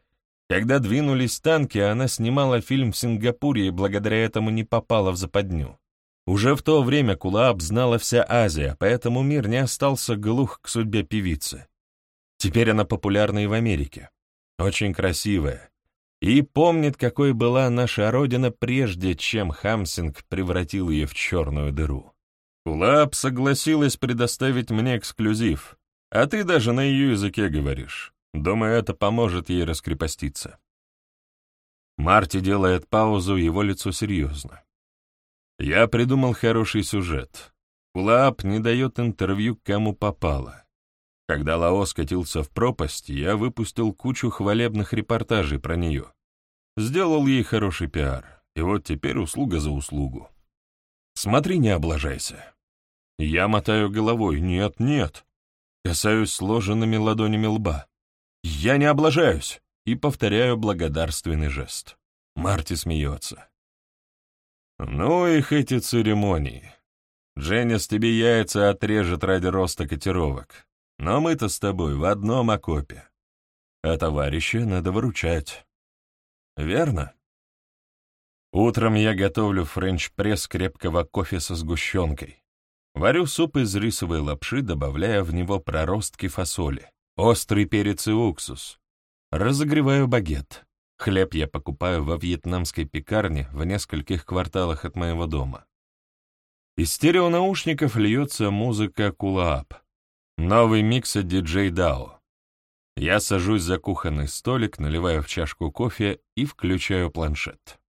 Когда двинулись танки, она снимала фильм в Сингапуре и благодаря этому не попала в западню. Уже в то время Кулааб знала вся Азия, поэтому мир не остался глух к судьбе певицы. Теперь она популярна и в Америке. Очень красивая. и помнит, какой была наша Родина, прежде чем Хамсинг превратил ее в черную дыру. Кулап согласилась предоставить мне эксклюзив, а ты даже на ее языке говоришь. Думаю, это поможет ей раскрепоститься. Марти делает паузу, его лицо серьезно. Я придумал хороший сюжет. Кулап не дает интервью, кому попало. Когда Лаос катился в пропасть, я выпустил кучу хвалебных репортажей про нее. Сделал ей хороший пиар, и вот теперь услуга за услугу. Смотри, не облажайся. Я мотаю головой. Нет, нет. Касаюсь сложенными ладонями лба. Я не облажаюсь. И повторяю благодарственный жест. Марти смеется. Ну их эти церемонии. Дженнис тебе яйца отрежет ради роста котировок. Но мы-то с тобой в одном окопе. А товарища надо выручать. Верно? Утром я готовлю френч-пресс крепкого кофе со сгущенкой. Варю суп из рисовой лапши, добавляя в него проростки фасоли, острый перец и уксус. Разогреваю багет. Хлеб я покупаю во вьетнамской пекарне в нескольких кварталах от моего дома. Из стереонаушников льется музыка кулаап. Новый микс от диджей Дао. Я сажусь за кухонный столик, наливаю в чашку кофе и включаю планшет.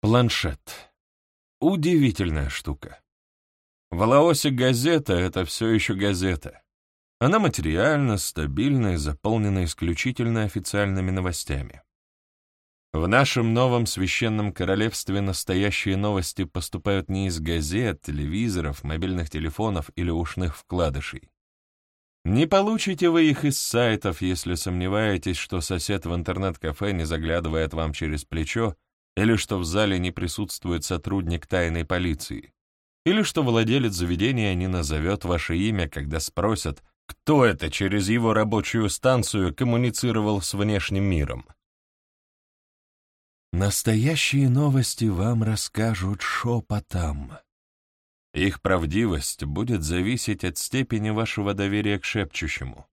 Планшет. Удивительная штука. В Лаосе газета — это все еще газета. Она материальна, стабильна и заполнена исключительно официальными новостями. В нашем новом священном королевстве настоящие новости поступают не из газет, телевизоров, мобильных телефонов или ушных вкладышей. Не получите вы их из сайтов, если сомневаетесь, что сосед в интернет-кафе не заглядывает вам через плечо или что в зале не присутствует сотрудник тайной полиции, или что владелец заведения не назовет ваше имя, когда спросят, кто это через его рабочую станцию коммуницировал с внешним миром. Настоящие новости вам расскажут шепотом. Их правдивость будет зависеть от степени вашего доверия к шепчущему.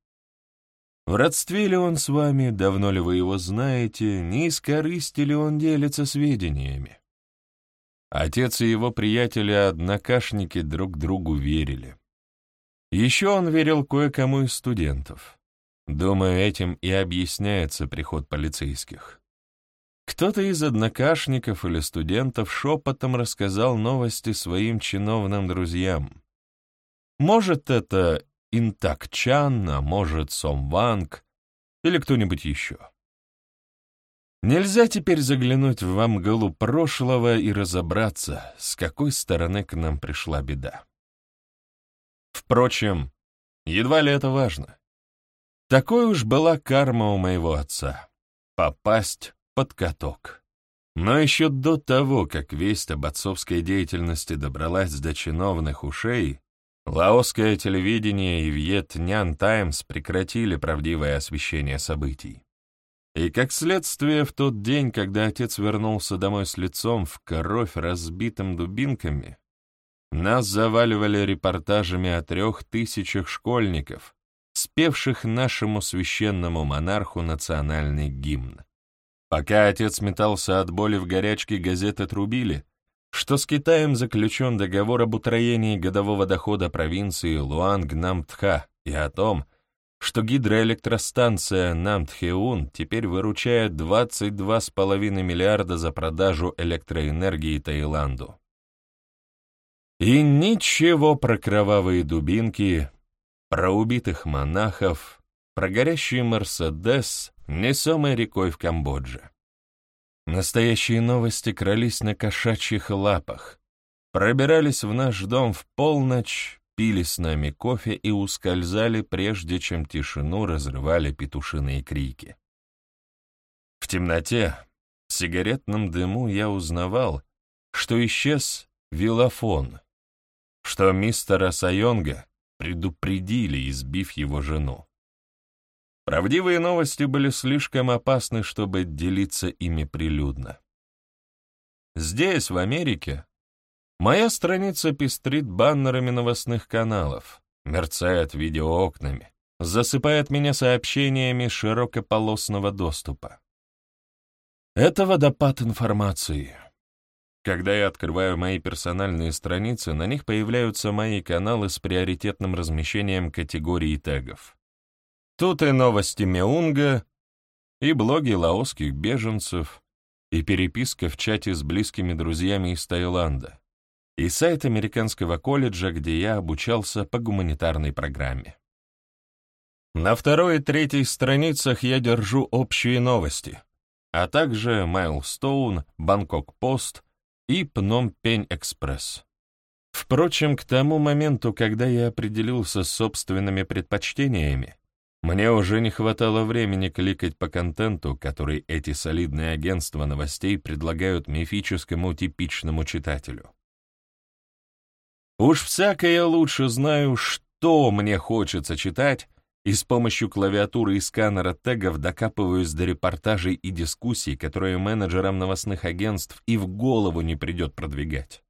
В родстве ли он с вами, давно ли вы его знаете, не из корысти ли он делится сведениями? Отец и его приятели-однокашники друг другу верили. Еще он верил кое-кому из студентов. Думаю, этим и объясняется приход полицейских. Кто-то из однокашников или студентов шепотом рассказал новости своим чиновным друзьям. Может, это Интак Чан, а может, Сом Ванг или кто-нибудь еще. Нельзя теперь заглянуть в амгалу прошлого и разобраться, с какой стороны к нам пришла беда. Впрочем, едва ли это важно. Такой уж была карма у моего отца — попасть под каток. Но еще до того, как весть об отцовской деятельности добралась до чиновных ушей, лаосское телевидение и Вьетнян Таймс прекратили правдивое освещение событий. И как следствие, в тот день, когда отец вернулся домой с лицом в кровь разбитым дубинками, нас заваливали репортажами о трех тысячах школьников, спевших нашему священному монарху национальный гимн. Пока отец метался от боли в горячке, газеты трубили, что с Китаем заключен договор об утроении годового дохода провинции Луанг-Намтха и о том, что гидроэлектростанция Намтхеун теперь выручает 22,5 миллиарда за продажу электроэнергии Таиланду. И ничего про кровавые дубинки, про убитых монахов, про горящий Мерседес несомой рекой в Камбодже. Настоящие новости крались на кошачьих лапах, пробирались в наш дом в полночь, пили с нами кофе и ускользали, прежде чем тишину разрывали петушиные крики. В темноте, в сигаретном дыму я узнавал, что исчез вилофон, что мистера Сайонга предупредили, избив его жену. Правдивые новости были слишком опасны, чтобы делиться ими прилюдно. Здесь, в Америке, моя страница пестрит баннерами новостных каналов, мерцает видеоокнами, засыпает меня сообщениями широкополосного доступа. Это водопад информации. Когда я открываю мои персональные страницы, на них появляются мои каналы с приоритетным размещением категорий тегов. Тут и новости Меунга, и блоги лаосских беженцев, и переписка в чате с близкими друзьями из Таиланда, и сайт американского колледжа, где я обучался по гуманитарной программе. На второй и третьей страницах я держу общие новости, а также Майлстоун, Бангкок-Пост и Пном-Пень-Экспресс. Впрочем, к тому моменту, когда я определился с собственными предпочтениями, мне уже не хватало времени кликать по контенту, который эти солидные агентства новостей предлагают мифическому типичному читателю. Уж всякое лучше знаю, что мне хочется читать, и с помощью клавиатуры и сканера тегов докапываюсь до репортажей и дискуссий, которые менеджерам новостных агентств и в голову не придет продвигать.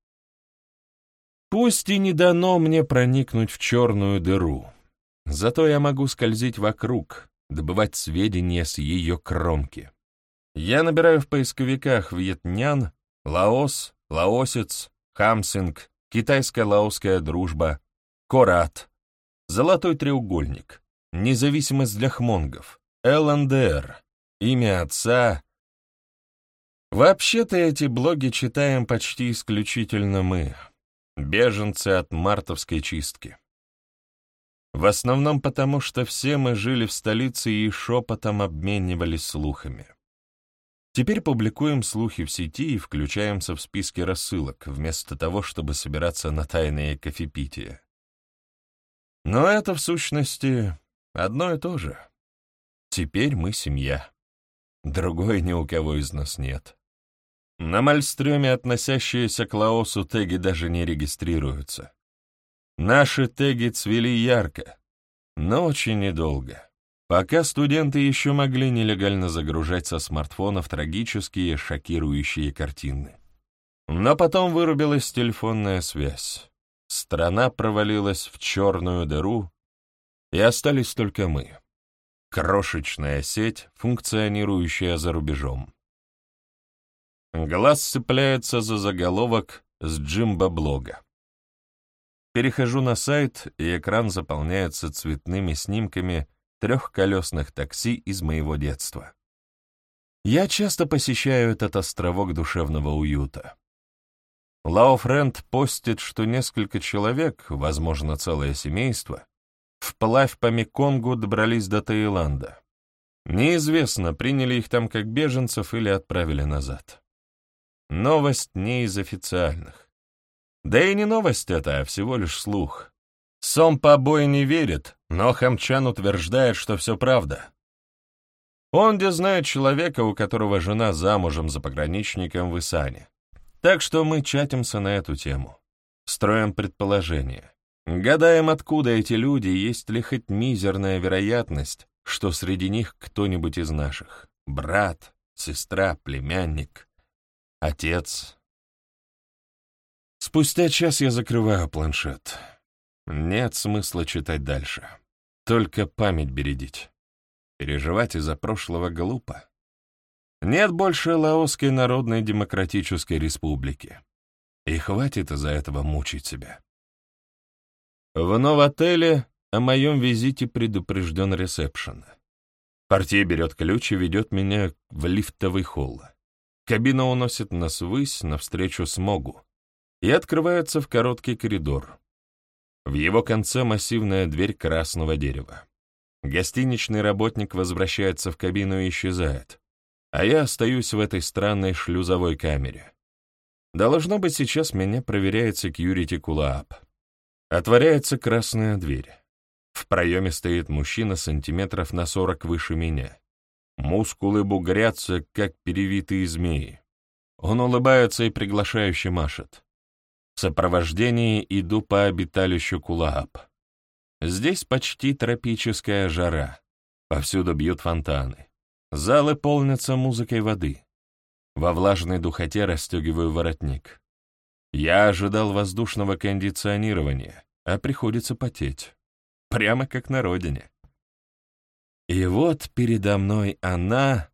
Пусть и не дано мне проникнуть в черную дыру, зато я могу скользить вокруг, добывать сведения с ее кромки. Я набираю в поисковиках Вьетнян, Лаос, Лаосец, Хамсинг, Китайско-лаосская дружба, Корат, Золотой треугольник, Независимость для хмонгов, ЛНДР, имя отца. Вообще-то эти блоги читаем почти исключительно мы, беженцы от мартовской чистки. В основном потому, что все мы жили в столице и шепотом обменивались слухами. Теперь публикуем слухи в сети и включаемся в списки рассылок, вместо того, чтобы собираться на тайные кофепития. Но это, в сущности, Одно и то же. Теперь мы семья. Другой ни у кого из нас нет. На Мальстрёме относящиеся к Лаосу теги даже не регистрируются. Наши теги цвели ярко, но очень недолго, пока студенты еще могли нелегально загружать со смартфонов трагические, шокирующие картины. Но потом вырубилась телефонная связь. Страна провалилась в черную дыру, и остались только мы. Крошечная сеть, функционирующая за рубежом. Глаз цепляется за заголовок с джимба-блога. Перехожу на сайт, и экран заполняется цветными снимками трехколесных такси из моего детства. Я часто посещаю этот островок душевного уюта. Лао Френд постит, что несколько человек, возможно, целое семейство, вплавь по Меконгу добрались до Таиланда. Неизвестно, приняли их там как беженцев или отправили назад. Новость не из официальных. Да и не новость это, а всего лишь слух. Сом побой не верит, но Хамчан утверждает, что все правда. Он где знает человека, у которого жена замужем за пограничником в Исане. Так что мы чатимся на эту тему. Строим предположение. Гадаем, откуда эти люди, есть ли хоть мизерная вероятность, что среди них кто-нибудь из наших. Брат, сестра, племянник, отец. Спустя час я закрываю планшет. Нет смысла читать дальше. Только память бередить. Переживать из-за прошлого глупо. Нет больше Лаосской Народной Демократической Республики. И хватит из-за этого мучить себя. В новотеле о моем визите предупрежден ресепшн. Портье берет ключ и ведет меня в лифтовый холл. Кабина уносит нас ввысь, навстречу смогу, и открывается в короткий коридор. В его конце массивная дверь красного дерева. Гостиничный работник возвращается в кабину и исчезает, а я остаюсь в этой странной шлюзовой камере. Должно быть, сейчас меня проверяет секьюрити Кулаап. Отворяется красная дверь. В проеме стоит мужчина сантиметров на сорок выше меня. Мускулы бугрятся, как перевитые змеи. Он улыбается и приглашающе машет. В сопровождении иду по обиталищу Кулаап. Здесь почти тропическая жара. Повсюду бьют фонтаны. Залы полнятся музыкой воды. Во влажной духоте расстегиваю воротник. Я ожидал воздушного кондиционирования, а приходится потеть. Прямо как на родине. И вот передо мной она,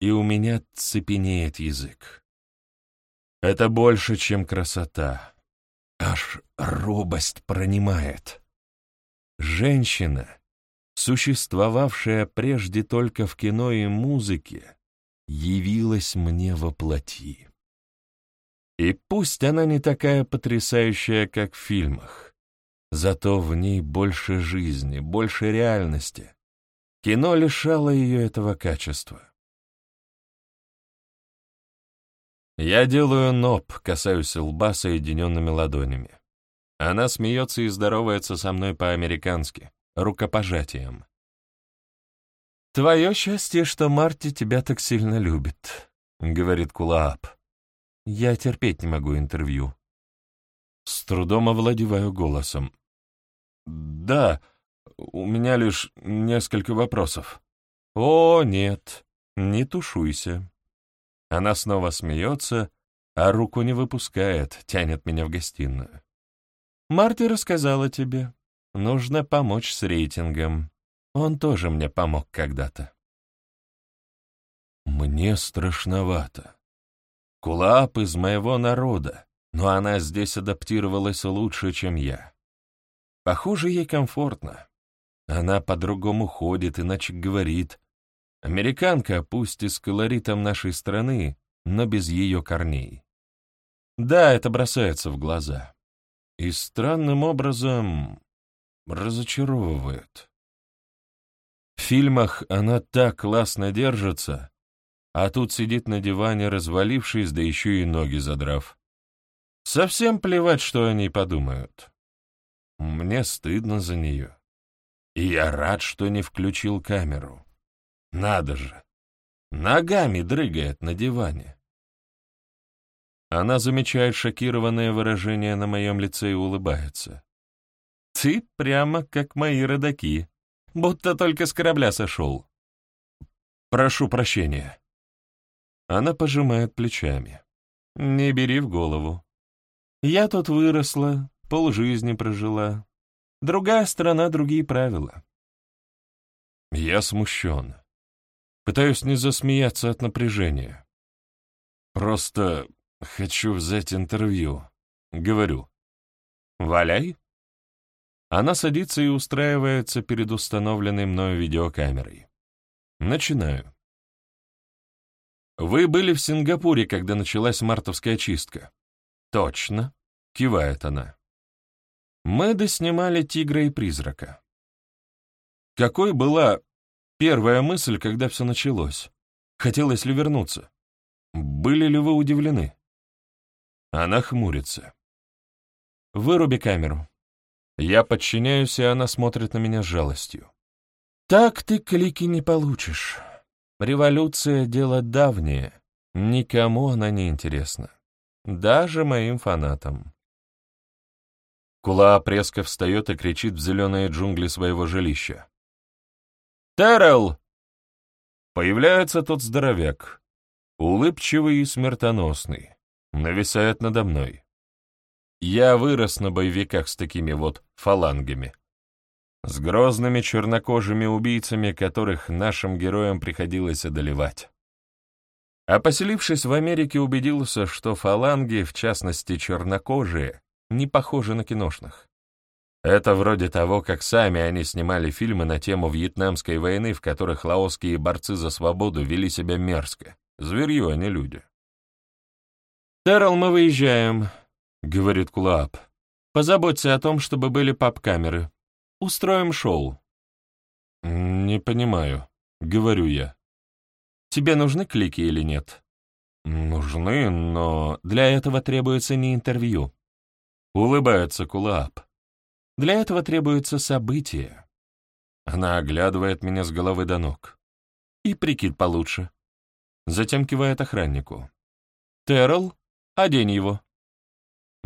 и у меня цепенеет язык. Это больше, чем красота. Аж робость пронимает. Женщина, существовавшая прежде только в кино и музыке, явилась мне во плоти. И пусть она не такая потрясающая, как в фильмах, зато в ней больше жизни, больше реальности. Кино лишало ее этого качества. Я делаю ноб, касаюсь лба соединенными ладонями. Она смеется и здоровается со мной по-американски, рукопожатием. «Твое счастье, что Марти тебя так сильно любит», — говорит Кулаап. «Я терпеть не могу интервью». С трудом овладеваю голосом. «Да, у меня лишь несколько вопросов». «О, нет, не тушуйся. Она снова смеется, а руку не выпускает, тянет меня в гостиную. «Марти рассказала тебе. Нужно помочь с рейтингом. Он тоже мне помог когда-то». Мне страшновато. Кулап из моего народа, но она здесь адаптировалась лучше, чем я. Похоже, ей комфортно. Она по-другому ходит, иначе говорит, Американка, пусть и с колоритом нашей страны, но без ее корней. Да, это бросается в глаза. И странным образом разочаровывает. В фильмах она так классно держится, а тут сидит на диване, развалившись, да еще и ноги задрав. Совсем плевать, что они подумают. Мне стыдно за нее. И я рад, что не включил камеру. Надо же! Ногами дрыгает на диване. Она замечает шокированное выражение на моем лице и улыбается. «Ты прямо как мои родаки, будто только с корабля сошел». «Прошу прощения». Она пожимает плечами. «Не бери в голову. Я тут выросла, полжизни прожила. Другая страна, другие правила». Я смущен. Пытаюсь не засмеяться от напряжения. Просто хочу взять интервью. Говорю. «Валяй». Она садится и устраивается перед установленной мною видеокамерой. Начинаю. «Вы были в Сингапуре, когда началась мартовская чистка?» «Точно», — кивает она. «Мы доснимали «Тигра и призрака». Какой была Первая мысль, когда все началось. Хотелось ли вернуться? Были ли вы удивлены? Она хмурится. Выруби камеру. Я подчиняюсь, и она смотрит на меня с жалостью. Так ты клики не получишь. Революция — дело давнее. Никому она не интересна. Даже моим фанатам. Кула резко встает и кричит в зеленые джунгли своего жилища. «Террел!» Появляется тот здоровяк, улыбчивый и смертоносный, нависает надо мной. Я вырос на боевиках с такими вот фалангами, с грозными чернокожими убийцами, которых нашим героям приходилось одолевать. А поселившись в Америке, убедился, что фаланги, в частности чернокожие, не похожи на киношных. Это вроде того, как сами они снимали фильмы на тему Вьетнамской войны, в которых лаосские борцы за свободу вели себя мерзко. Зверью, а не люди. «Террел, мы выезжаем», — говорит Кулаап. «Позаботься о том, чтобы были пап-камеры. Устроим шоу». «Не понимаю», — говорю я. «Тебе нужны клики или нет?» «Нужны, но для этого требуется не интервью». Улыбается Кулаап. Для этого требуется событие. Она оглядывает меня с головы до ног. И прикид получше. Затем кивает охраннику. «Террел, одень его».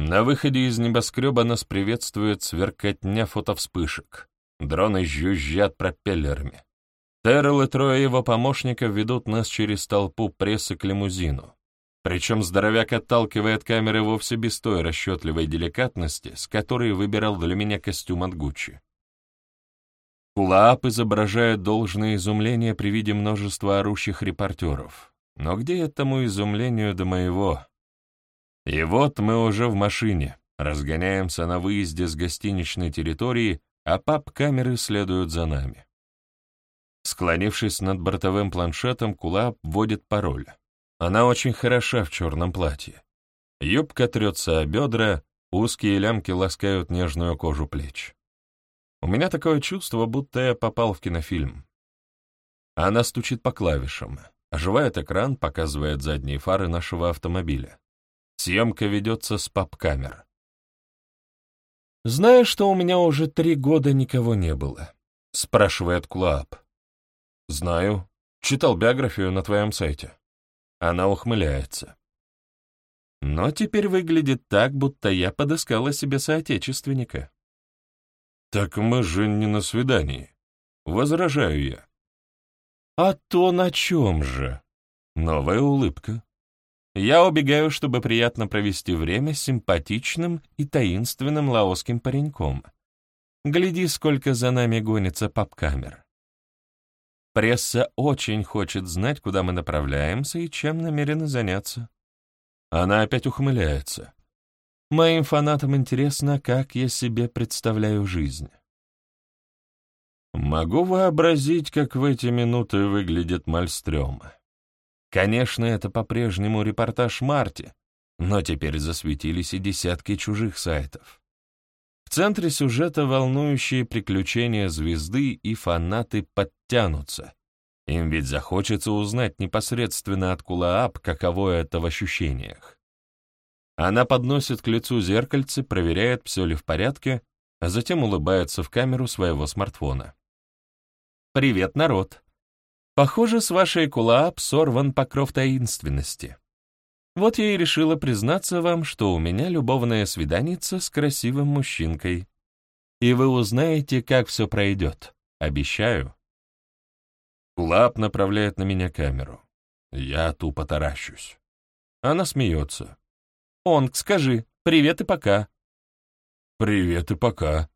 На выходе из небоскреба нас приветствует сверкотня фотовспышек. Дроны жужжат пропеллерами. Террел и трое его помощников ведут нас через толпу прессы к лимузину. Причем здоровяк отталкивает камеры вовсе без той расчетливой деликатности, с которой выбирал для меня костюм от Гуччи. Кулаап изображает должное изумление при виде множества орущих репортеров. Но где этому изумлению до моего? И вот мы уже в машине, разгоняемся на выезде с гостиничной территории, а пап-камеры следуют за нами. Склонившись над бортовым планшетом, Кулаап вводит пароль. Она очень хороша в черном платье. Юбка трется о бедра, узкие лямки ласкают нежную кожу плеч. У меня такое чувство, будто я попал в кинофильм. Она стучит по клавишам. Оживает экран, показывает задние фары нашего автомобиля. Съемка ведется с пап-камер. «Знаешь, что у меня уже три года никого не было?» — спрашивает Кулаап. «Знаю. Читал биографию на твоем сайте». Она ухмыляется. Но теперь выглядит так, будто я подыскала себе соотечественника. «Так мы же не на свидании», — возражаю я. «А то на чем же?» Новая улыбка. Я убегаю, чтобы приятно провести время с симпатичным и таинственным лаосским пареньком. Гляди, сколько за нами гонится пап-камер. Пресса очень хочет знать, куда мы направляемся и чем намерены заняться. Она опять ухмыляется. Моим фанатам интересно, как я себе представляю жизнь. Могу вообразить, как в эти минуты выглядит Мальстрём. Конечно, это по-прежнему репортаж Марти, но теперь засветились и десятки чужих сайтов. В центре сюжета волнующие приключения звезды и фанаты подтянутся. Им ведь захочется узнать непосредственно от Кулаап, каково это в ощущениях. Она подносит к лицу зеркальце, проверяет, все ли в порядке, а затем улыбается в камеру своего смартфона. «Привет, народ! Похоже, с вашей кулаап сорван покров таинственности. Вот я и решила признаться вам, что у меня любовная свиданица с красивым мужчинкой. И вы узнаете, как все пройдет. Обещаю». Кулаап направляет на меня камеру. Я тупо таращусь. Она смеется. Онг, скажи, привет и пока. Привет и пока.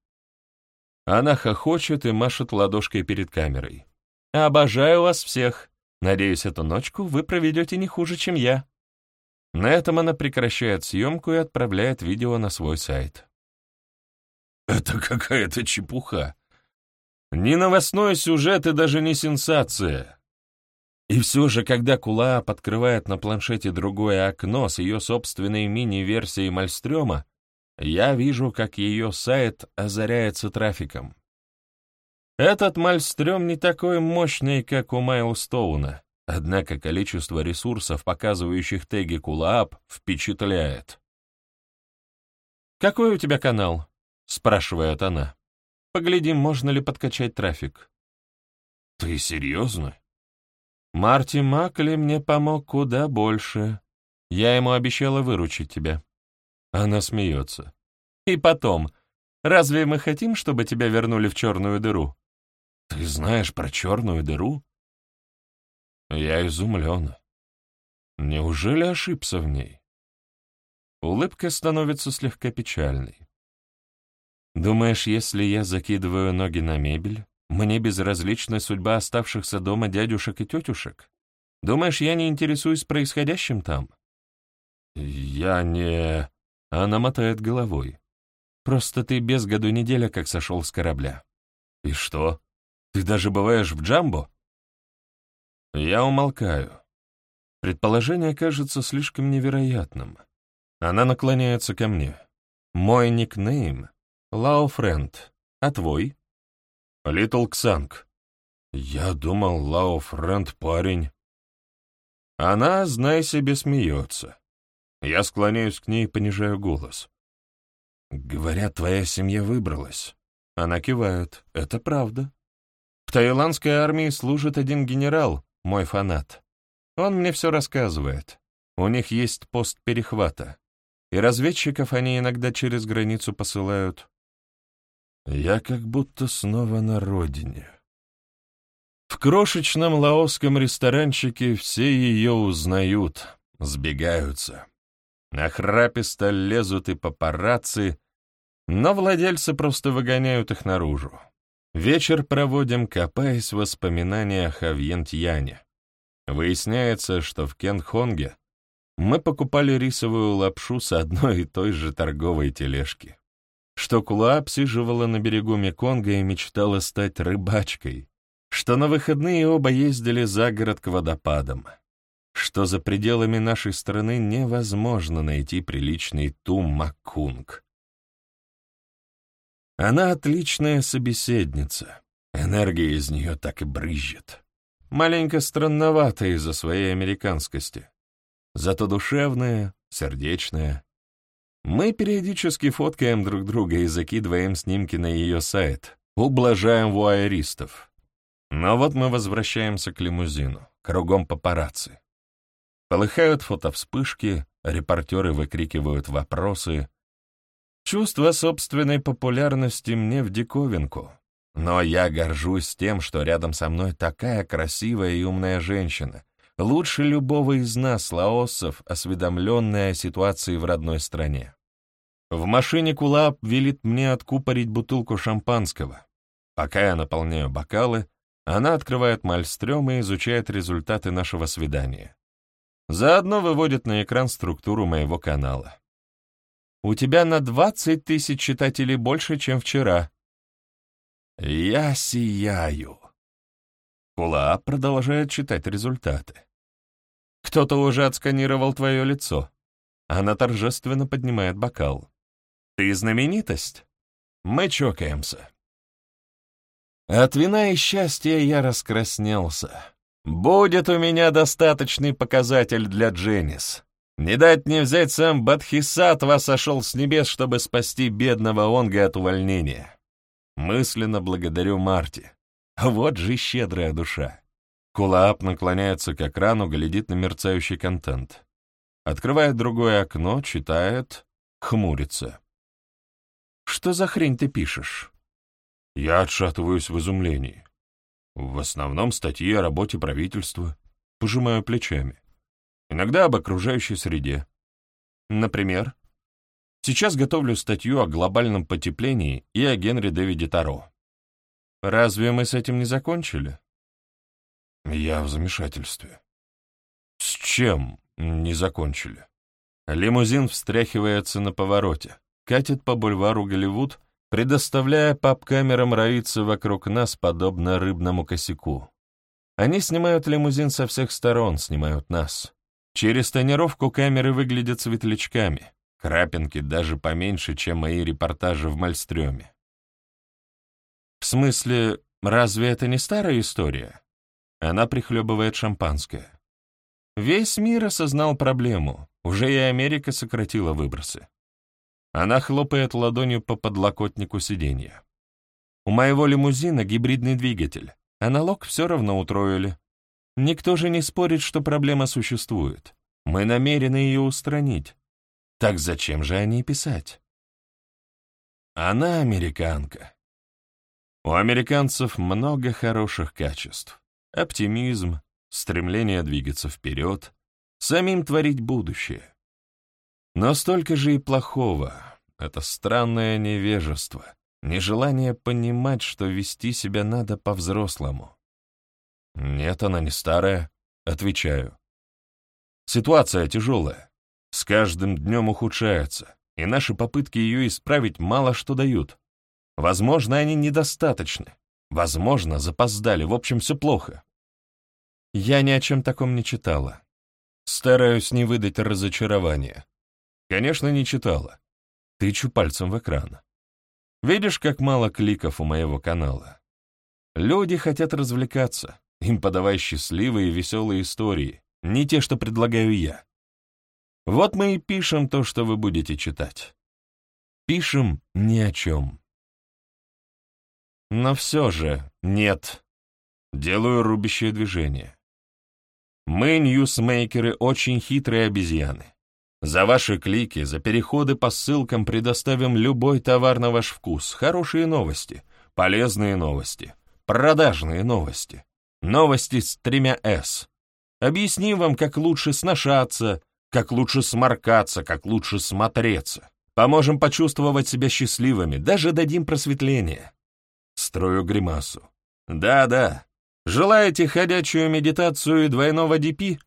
Она хохочет и машет ладошкой перед камерой. Обожаю вас всех. Надеюсь, эту ночку вы проведете не хуже, чем я. На этом она прекращает съемку и отправляет видео на свой сайт. Это какая-то чепуха. Ни новостной сюжет и даже не сенсация. И все же, когда Кулаап открывает на планшете другое окно с ее собственной мини-версией Мальстрёма, я вижу, как ее сайт озаряется трафиком. Этот Мальстрём не такой мощный, как у Майлстоуна, однако количество ресурсов, показывающих теги Кулаап, впечатляет. «Какой у тебя канал?» — спрашивает она. «Поглядим, можно ли подкачать трафик». «Ты серьезно?» Марти Макли мне помог куда больше. Я ему обещала выручить тебя. Она смеется. И потом, разве мы хотим, чтобы тебя вернули в черную дыру? Ты знаешь про черную дыру? Я изумлен. Неужели ошибся в ней? Улыбка становится слегка печальной. Думаешь, если я закидываю ноги на мебель, мне безразлична судьба оставшихся дома дядюшек и тетюшек? Думаешь, я не интересуюсь происходящим там? Я не... Она мотает головой. Просто ты без году неделя как сошел с корабля. И что? Ты даже бываешь в Джамбо? Я умолкаю. Предположение кажется слишком невероятным. Она наклоняется ко мне. Мой никнейм — Лао Френд, а твой? Литл Ксанг. Я думал, Лао Френд парень. Она, знай себе, смеется. Я склоняюсь к ней и понижаю голос. Говорят, твоя семья выбралась. Она кивает. Это правда. Таиландской армии служит один генерал, мой фанат. Он мне все рассказывает. У них есть пост перехвата. И разведчиков они иногда через границу посылают. Я как будто снова на родине. В крошечном лаосском ресторанчике все ее узнают, сбегаются. Нахраписто лезут и папарацци, но владельцы просто выгоняют их наружу. Вечер проводим, копаясь в воспоминаниях о Вьентьяне. Выясняется, что в Кенхонге мы покупали рисовую лапшу с одной и той же торговой тележки. Что Кула обсиживала на берегу Меконга и мечтала стать рыбачкой. Что на выходные оба ездили за город к водопадам. Что за пределами нашей страны невозможно найти приличный Тум-Маккунг. Она отличная собеседница. Энергия из нее так и брызжет. Маленько странновата из-за своей американскости. Зато душевная, сердечная. Мы периодически фоткаем друг друга и закидываем снимки на ее сайт, ублажаем вуайеристов. Но вот мы возвращаемся к лимузину, кругом папарацци. Полыхают фотовспышки, репортеры выкрикивают вопросы, Чувство собственной популярности мне в диковинку. Но я горжусь тем, что рядом со мной такая красивая и умная женщина, лучше любого из нас, лаосов, осведомленная о ситуации в родной стране. В машине Кулап велит мне откупорить бутылку шампанского. Пока я наполняю бокалы, она открывает мальстрём и изучает результаты нашего свидания. Заодно выводит на экран структуру моего канала. У тебя на двадцать тысяч читателей больше, чем вчера. Я сияю. Кула продолжает читать результаты. Кто-то уже отсканировал твое лицо. Она торжественно поднимает бокал. Ты знаменитость? Мы чокаемся. От вина и счастья я раскраснелся. Будет у меня достаточный показатель для Дженнис. Не дать не взять сам Бадхисатва сошел с небес, чтобы спасти бедного Онга от увольнения. Мысленно благодарю Марти. Вот же щедрая душа. Кулаап наклоняется к экрану, глядит на мерцающий контент. Открывает другое окно, читает, хмурится. «Что за хрень ты пишешь?» Я отшатываюсь в изумлении. В основном статьи о работе правительства. Пожимаю плечами иногда об окружающей среде. Например, сейчас готовлю статью о глобальном потеплении и о Генри Дэвиде Таро. Разве мы с этим не закончили? Я в замешательстве. С чем не закончили? Лимузин встряхивается на повороте, катит по бульвару Голливуд, предоставляя пап-камерам роиться вокруг нас, подобно рыбному косяку. Они снимают лимузин со всех сторон, снимают нас. Через тонировку камеры выглядят светлячками, крапинки даже поменьше, чем мои репортажи в Мальстрёме. В смысле, разве это не старая история? Она прихлебывает шампанское. Весь мир осознал проблему, уже и Америка сократила выбросы. Она хлопает ладонью по подлокотнику сиденья. У моего лимузина гибридный двигатель, а налог все равно утроили. Никто же не спорит, что проблема существует. Мы намерены ее устранить. Так зачем же о ней писать? Она американка. У американцев много хороших качеств. Оптимизм, стремление двигаться вперед, самим творить будущее. Но столько же и плохого. Это странное невежество, нежелание понимать, что вести себя надо по-взрослому. «Нет, она не старая», — отвечаю. «Ситуация тяжелая. С каждым днем ухудшается, и наши попытки ее исправить мало что дают. Возможно, они недостаточны. Возможно, запоздали. В общем, все плохо». Я ни о чем таком не читала. Стараюсь не выдать разочарования. Конечно, не читала. Тычу пальцем в экран. Видишь, как мало кликов у моего канала? Люди хотят развлекаться. Им подавай счастливые и веселые истории, не те, что предлагаю я. Вот мы и пишем то, что вы будете читать. Пишем ни о чем. Но все же нет. Делаю рубящее движение. Мы, ньюсмейкеры, очень хитрые обезьяны. За ваши клики, за переходы по ссылкам предоставим любой товар на ваш вкус, хорошие новости, полезные новости, продажные новости. Новости с тремя «С». Объясним вам, как лучше сношаться, как лучше сморкаться, как лучше смотреться. Поможем почувствовать себя счастливыми, даже дадим просветление. Строю гримасу. Да-да. Желаете ходячую медитацию и двойного DP?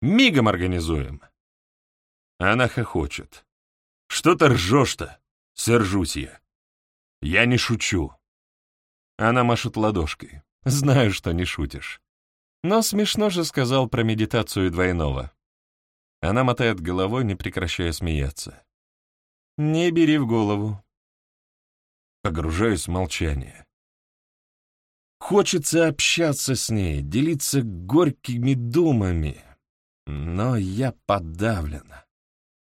Мигом организуем. Она хохочет. Что ты ржешь-то? Сержусь я. Я не шучу. Она машет ладошкой. Знаю, что не шутишь. Но смешно же сказал про медитацию двойного. Она мотает головой, не прекращая смеяться. «Не бери в голову». Погружаюсь в молчание. Хочется общаться с ней, делиться горькими думами. Но я подавлен.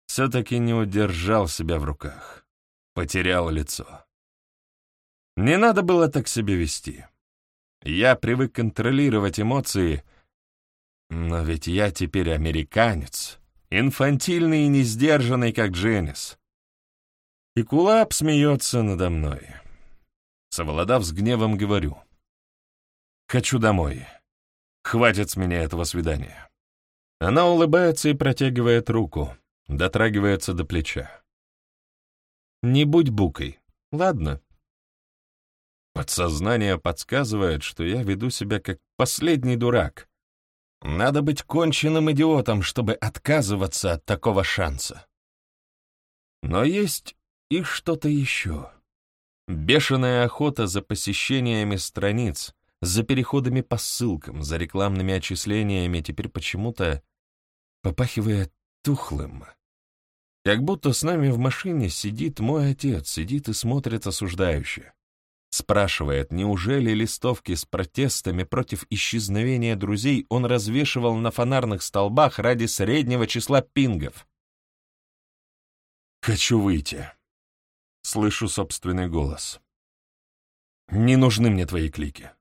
Все-таки не удержал себя в руках. Потерял лицо. Не надо было так себя вести. Я привык контролировать эмоции, но ведь я теперь американец, инфантильный и несдержанный, как Дженнис. И Кулап смеется надо мной. Совладав с гневом, говорю. «Хочу домой. Хватит с меня этого свидания». Она улыбается и протягивает руку, дотрагивается до плеча. «Не будь букой, ладно?» Подсознание подсказывает, что я веду себя как последний дурак, надо быть конченным идиотом, чтобы отказываться от такого шанса. Но есть и что-то еще. Бешеная охота за посещениями страниц, за переходами по ссылкам, за рекламными отчислениями теперь почему-то попахивает тухлым. Как будто с нами в машине сидит мой отец, сидит и смотрит осуждающе. Спрашивает, неужели листовки с протестами против исчезновения друзей он развешивал на фонарных столбах ради среднего числа пингов? «Хочу выйти», — слышу собственный голос. «Не нужны мне твои клики».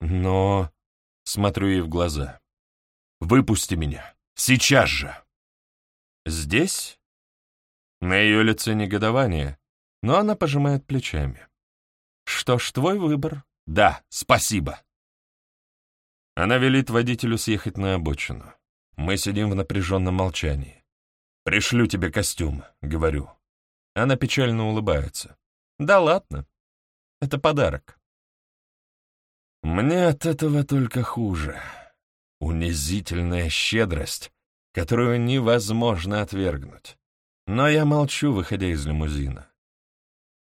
«Но...» — смотрю ей в глаза. «Выпусти меня! Сейчас же!» «Здесь?» На ее лице негодование, но она пожимает плечами. Что ж, твой выбор. Да, спасибо. Она велит водителю съехать на обочину. Мы сидим в напряженном молчании. «Пришлю тебе костюм», — говорю. Она печально улыбается. «Да ладно. Это подарок». Мне от этого только хуже. Унизительная щедрость, которую невозможно отвергнуть. Но я молчу, выходя из лимузина.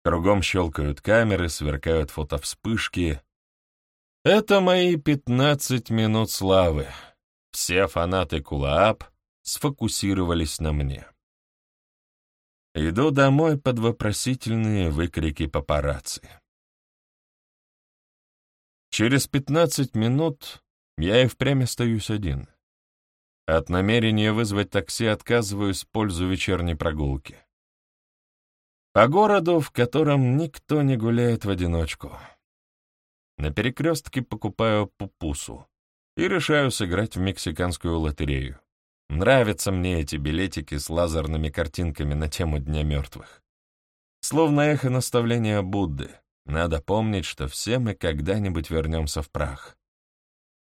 Кругом щелкают камеры, сверкают фотовспышки. Это мои пятнадцать минут славы. Все фанаты Кулаап сфокусировались на мне. Иду домой под вопросительные выкрики папарацци. Через пятнадцать минут я и впрямь остаюсь один. От намерения вызвать такси отказываюсь в пользу вечерней прогулки. По городу, в котором никто не гуляет в одиночку. На перекрестке покупаю пупусу и решаю сыграть в мексиканскую лотерею. Нравятся мне эти билетики с лазерными картинками на тему Дня мертвых. Словно эхо наставления Будды. Надо помнить, что все мы когда-нибудь вернемся в прах.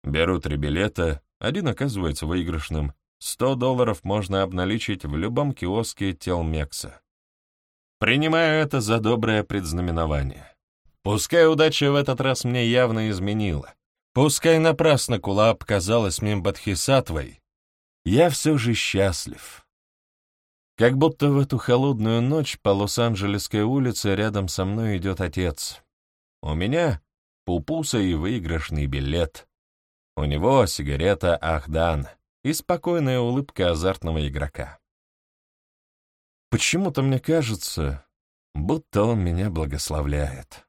Беру три билета, один оказывается выигрышным. Сто долларов можно обналичить в любом киоске Телмекса. Принимаю это за доброе предзнаменование. Пускай удача в этот раз мне явно изменила. Пускай напрасно Кулап казалась мне Бадхисатвой. Я все же счастлив. Как будто в эту холодную ночь по Лос-Анджелесской улице рядом со мной идет отец. У меня пупуса и выигрышный билет. У него сигарета Ахдан и спокойная улыбка азартного игрока. Почему-то мне кажется, будто он меня благословляет.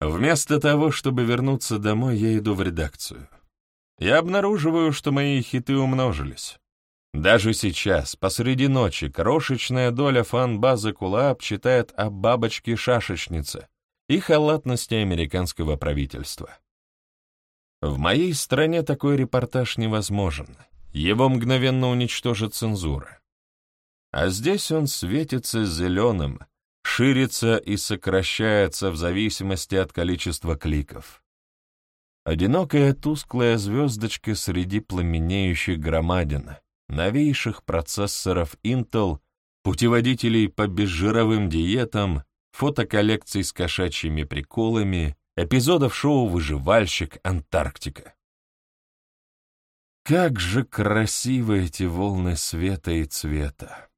Вместо того, чтобы вернуться домой, я иду в редакцию. Я обнаруживаю, что мои хиты умножились. Даже сейчас, посреди ночи, крошечная доля фан-базы Кулаап читает о бабочке-шашечнице и халатности американского правительства. В моей стране такой репортаж невозможен. Его мгновенно уничтожит цензура. А здесь он светится зеленым, ширится и сокращается в зависимости от количества кликов. Одинокая тусклая звездочка среди пламенеющих громадин, новейших процессоров Intel, путеводителей по безжировым диетам, фотоколлекций с кошачьими приколами, эпизодов шоу «Выживальщик. Антарктика». Как же красивы эти волны света и цвета!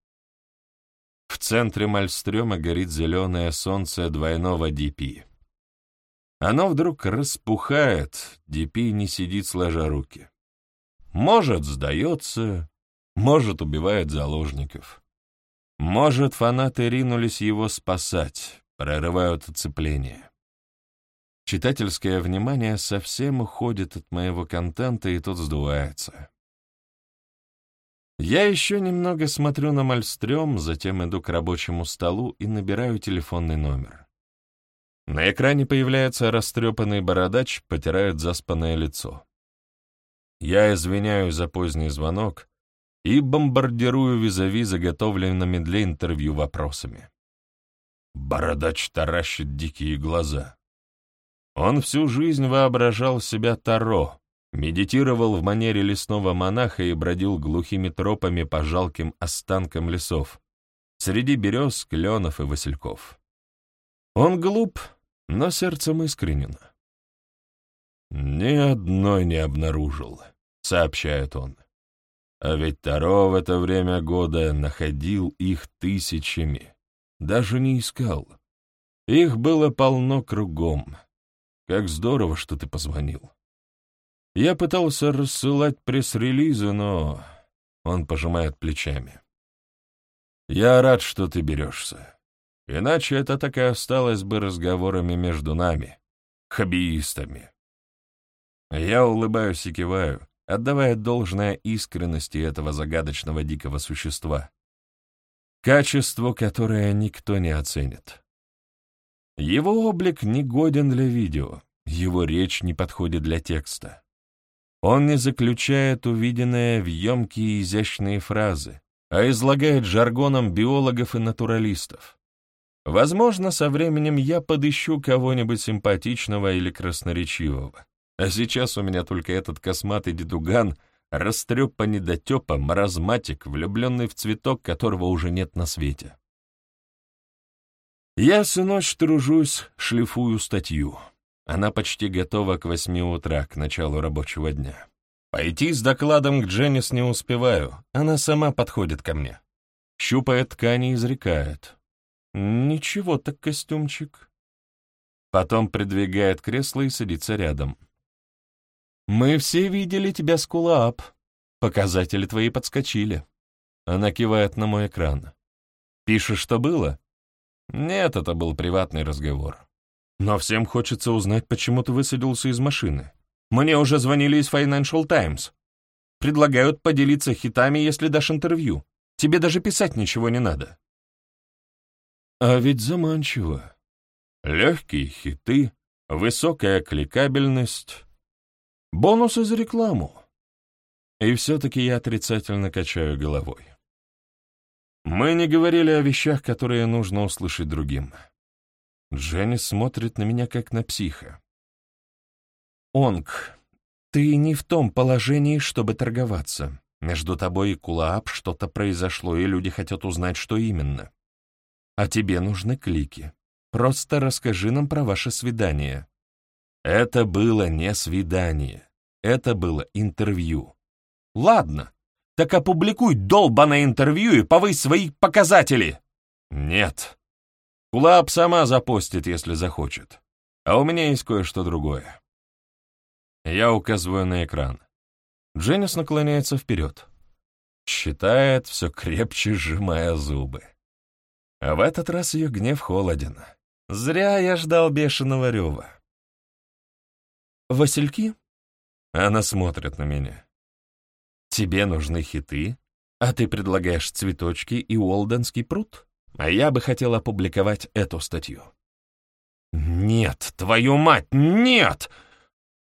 В центре Мальстрёма горит зеленое солнце двойного DP. Оно вдруг распухает, DP не сидит сложа руки. Может, сдается, может, убивает заложников. Может, фанаты ринулись его спасать, прорывают оцепление. Читательское внимание совсем уходит от моего контента, и тот сдувается. Я еще немного смотрю на Мальстрём, затем иду к рабочему столу и набираю телефонный номер. На экране появляется растрепанный бородач, потирает заспанное лицо. Я извиняюсь за поздний звонок и бомбардирую визави заготовленными для интервью вопросами. Бородач таращит дикие глаза. Он всю жизнь воображал себя Таро, медитировал в манере лесного монаха и бродил глухими тропами по жалким останкам лесов, среди берез, кленов и васильков. Он глуп, но сердцем искренен. «Ни одной не обнаружил», — сообщает он. А ведь Таро в это время года находил их тысячами, даже не искал. Их было полно кругом. Как здорово, что ты позвонил. Я пытался рассылать пресс-релизы, но... Он пожимает плечами. Я рад, что ты берешься. Иначе это так и осталось бы разговорами между нами, хоббиистами. Я улыбаюсь и киваю, отдавая должное искренности этого загадочного дикого существа, качество, которое никто не оценит. Его облик не годен для видео, его речь не подходит для текста. Он не заключает увиденное в емкие изящные фразы, а излагает жаргоном биологов и натуралистов. Возможно, со временем я подыщу кого-нибудь симпатичного или красноречивого. А сейчас у меня только этот косматый дедуган, растрепа недотепа, маразматик, влюбленный в цветок, которого уже нет на свете. Я всю ночь тружусь, шлифую статью. Она почти готова к восьми утра, к началу рабочего дня. Пойти с докладом к Дженнис не успеваю, она сама подходит ко мне. Щупает ткани и изрекает. «Ничего так костюмчик». Потом придвигает кресло и садится рядом. «Мы все видели тебя с кулап. Показатели твои подскочили». Она кивает на мой экран. «Пишешь, что было?» Нет, это был приватный разговор. Но всем хочется узнать, почему ты высадился из машины. Мне уже звонили из Financial Times. Предлагают поделиться хитами, если дашь интервью. Тебе даже писать ничего не надо. А ведь заманчиво. Легкие хиты, высокая кликабельность, бонусы за рекламу. И все-таки я отрицательно качаю головой. Мы не говорили о вещах, которые нужно услышать другим. Дженни смотрит на меня, как на психа. «Онг, ты не в том положении, чтобы торговаться. Между тобой и Кулаап что-то произошло, и люди хотят узнать, что именно. А тебе нужны клики. Просто расскажи нам про ваше свидание». Это было не свидание. Это было интервью. «Ладно, так опубликуй долбанное интервью и повысь свои показатели. Нет. Кулап сама запостит, если захочет. А у меня есть кое-что другое. Я указываю на экран. Дженнис наклоняется вперед. Считает, все крепче сжимая зубы. А в этот раз ее гнев холоден. Зря я ждал бешеного рева. «Васильки?» Она смотрит на меня. Тебе нужны хиты, а ты предлагаешь цветочки и Уолденский пруд? А я бы хотел опубликовать эту статью. Нет, твою мать, нет!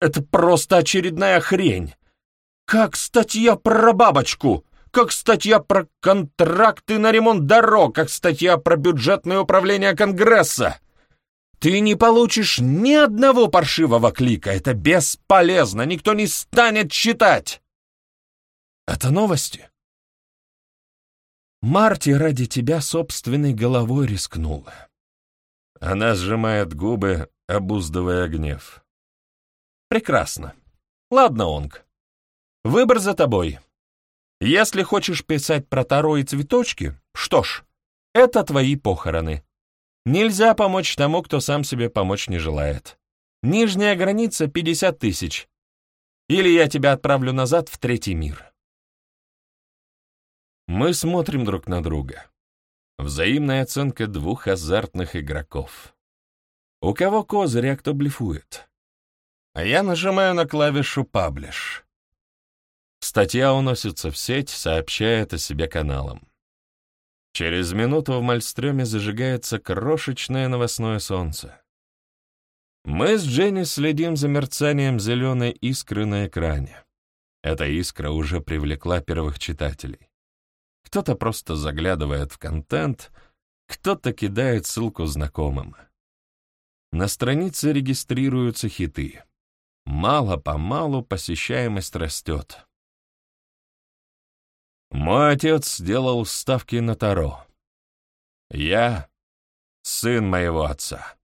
Это просто очередная хрень. Как статья про бабочку, как статья про контракты на ремонт дорог, как статья про бюджетное управление Конгресса. Ты не получишь ни одного паршивого клика, это бесполезно, никто не станет читать. Это новости. Марти ради тебя собственной головой рискнула. Она сжимает губы, обуздывая гнев. «Прекрасно. Ладно, Онг. Выбор за тобой. Если хочешь писать про Таро и цветочки, что ж, это твои похороны. Нельзя помочь тому, кто сам себе помочь не желает. Нижняя граница — 50 тысяч. Или я тебя отправлю назад в третий мир. Мы смотрим друг на друга. Взаимная оценка двух азартных игроков. У кого козырь, а кто блефует? А я нажимаю на клавишу «Паблиш». Статья уносится в сеть, сообщает о себе каналам. Через минуту в Мальстрёме зажигается крошечное новостное солнце. Мы с Дженни следим за мерцанием зеленой искры на экране. Эта искра уже привлекла первых читателей. Кто-то просто заглядывает в контент, кто-то кидает ссылку знакомым. На странице регистрируются хиты. Мало-помалу посещаемость растет. Мой отец сделал ставки на Таро. Я — сын моего отца.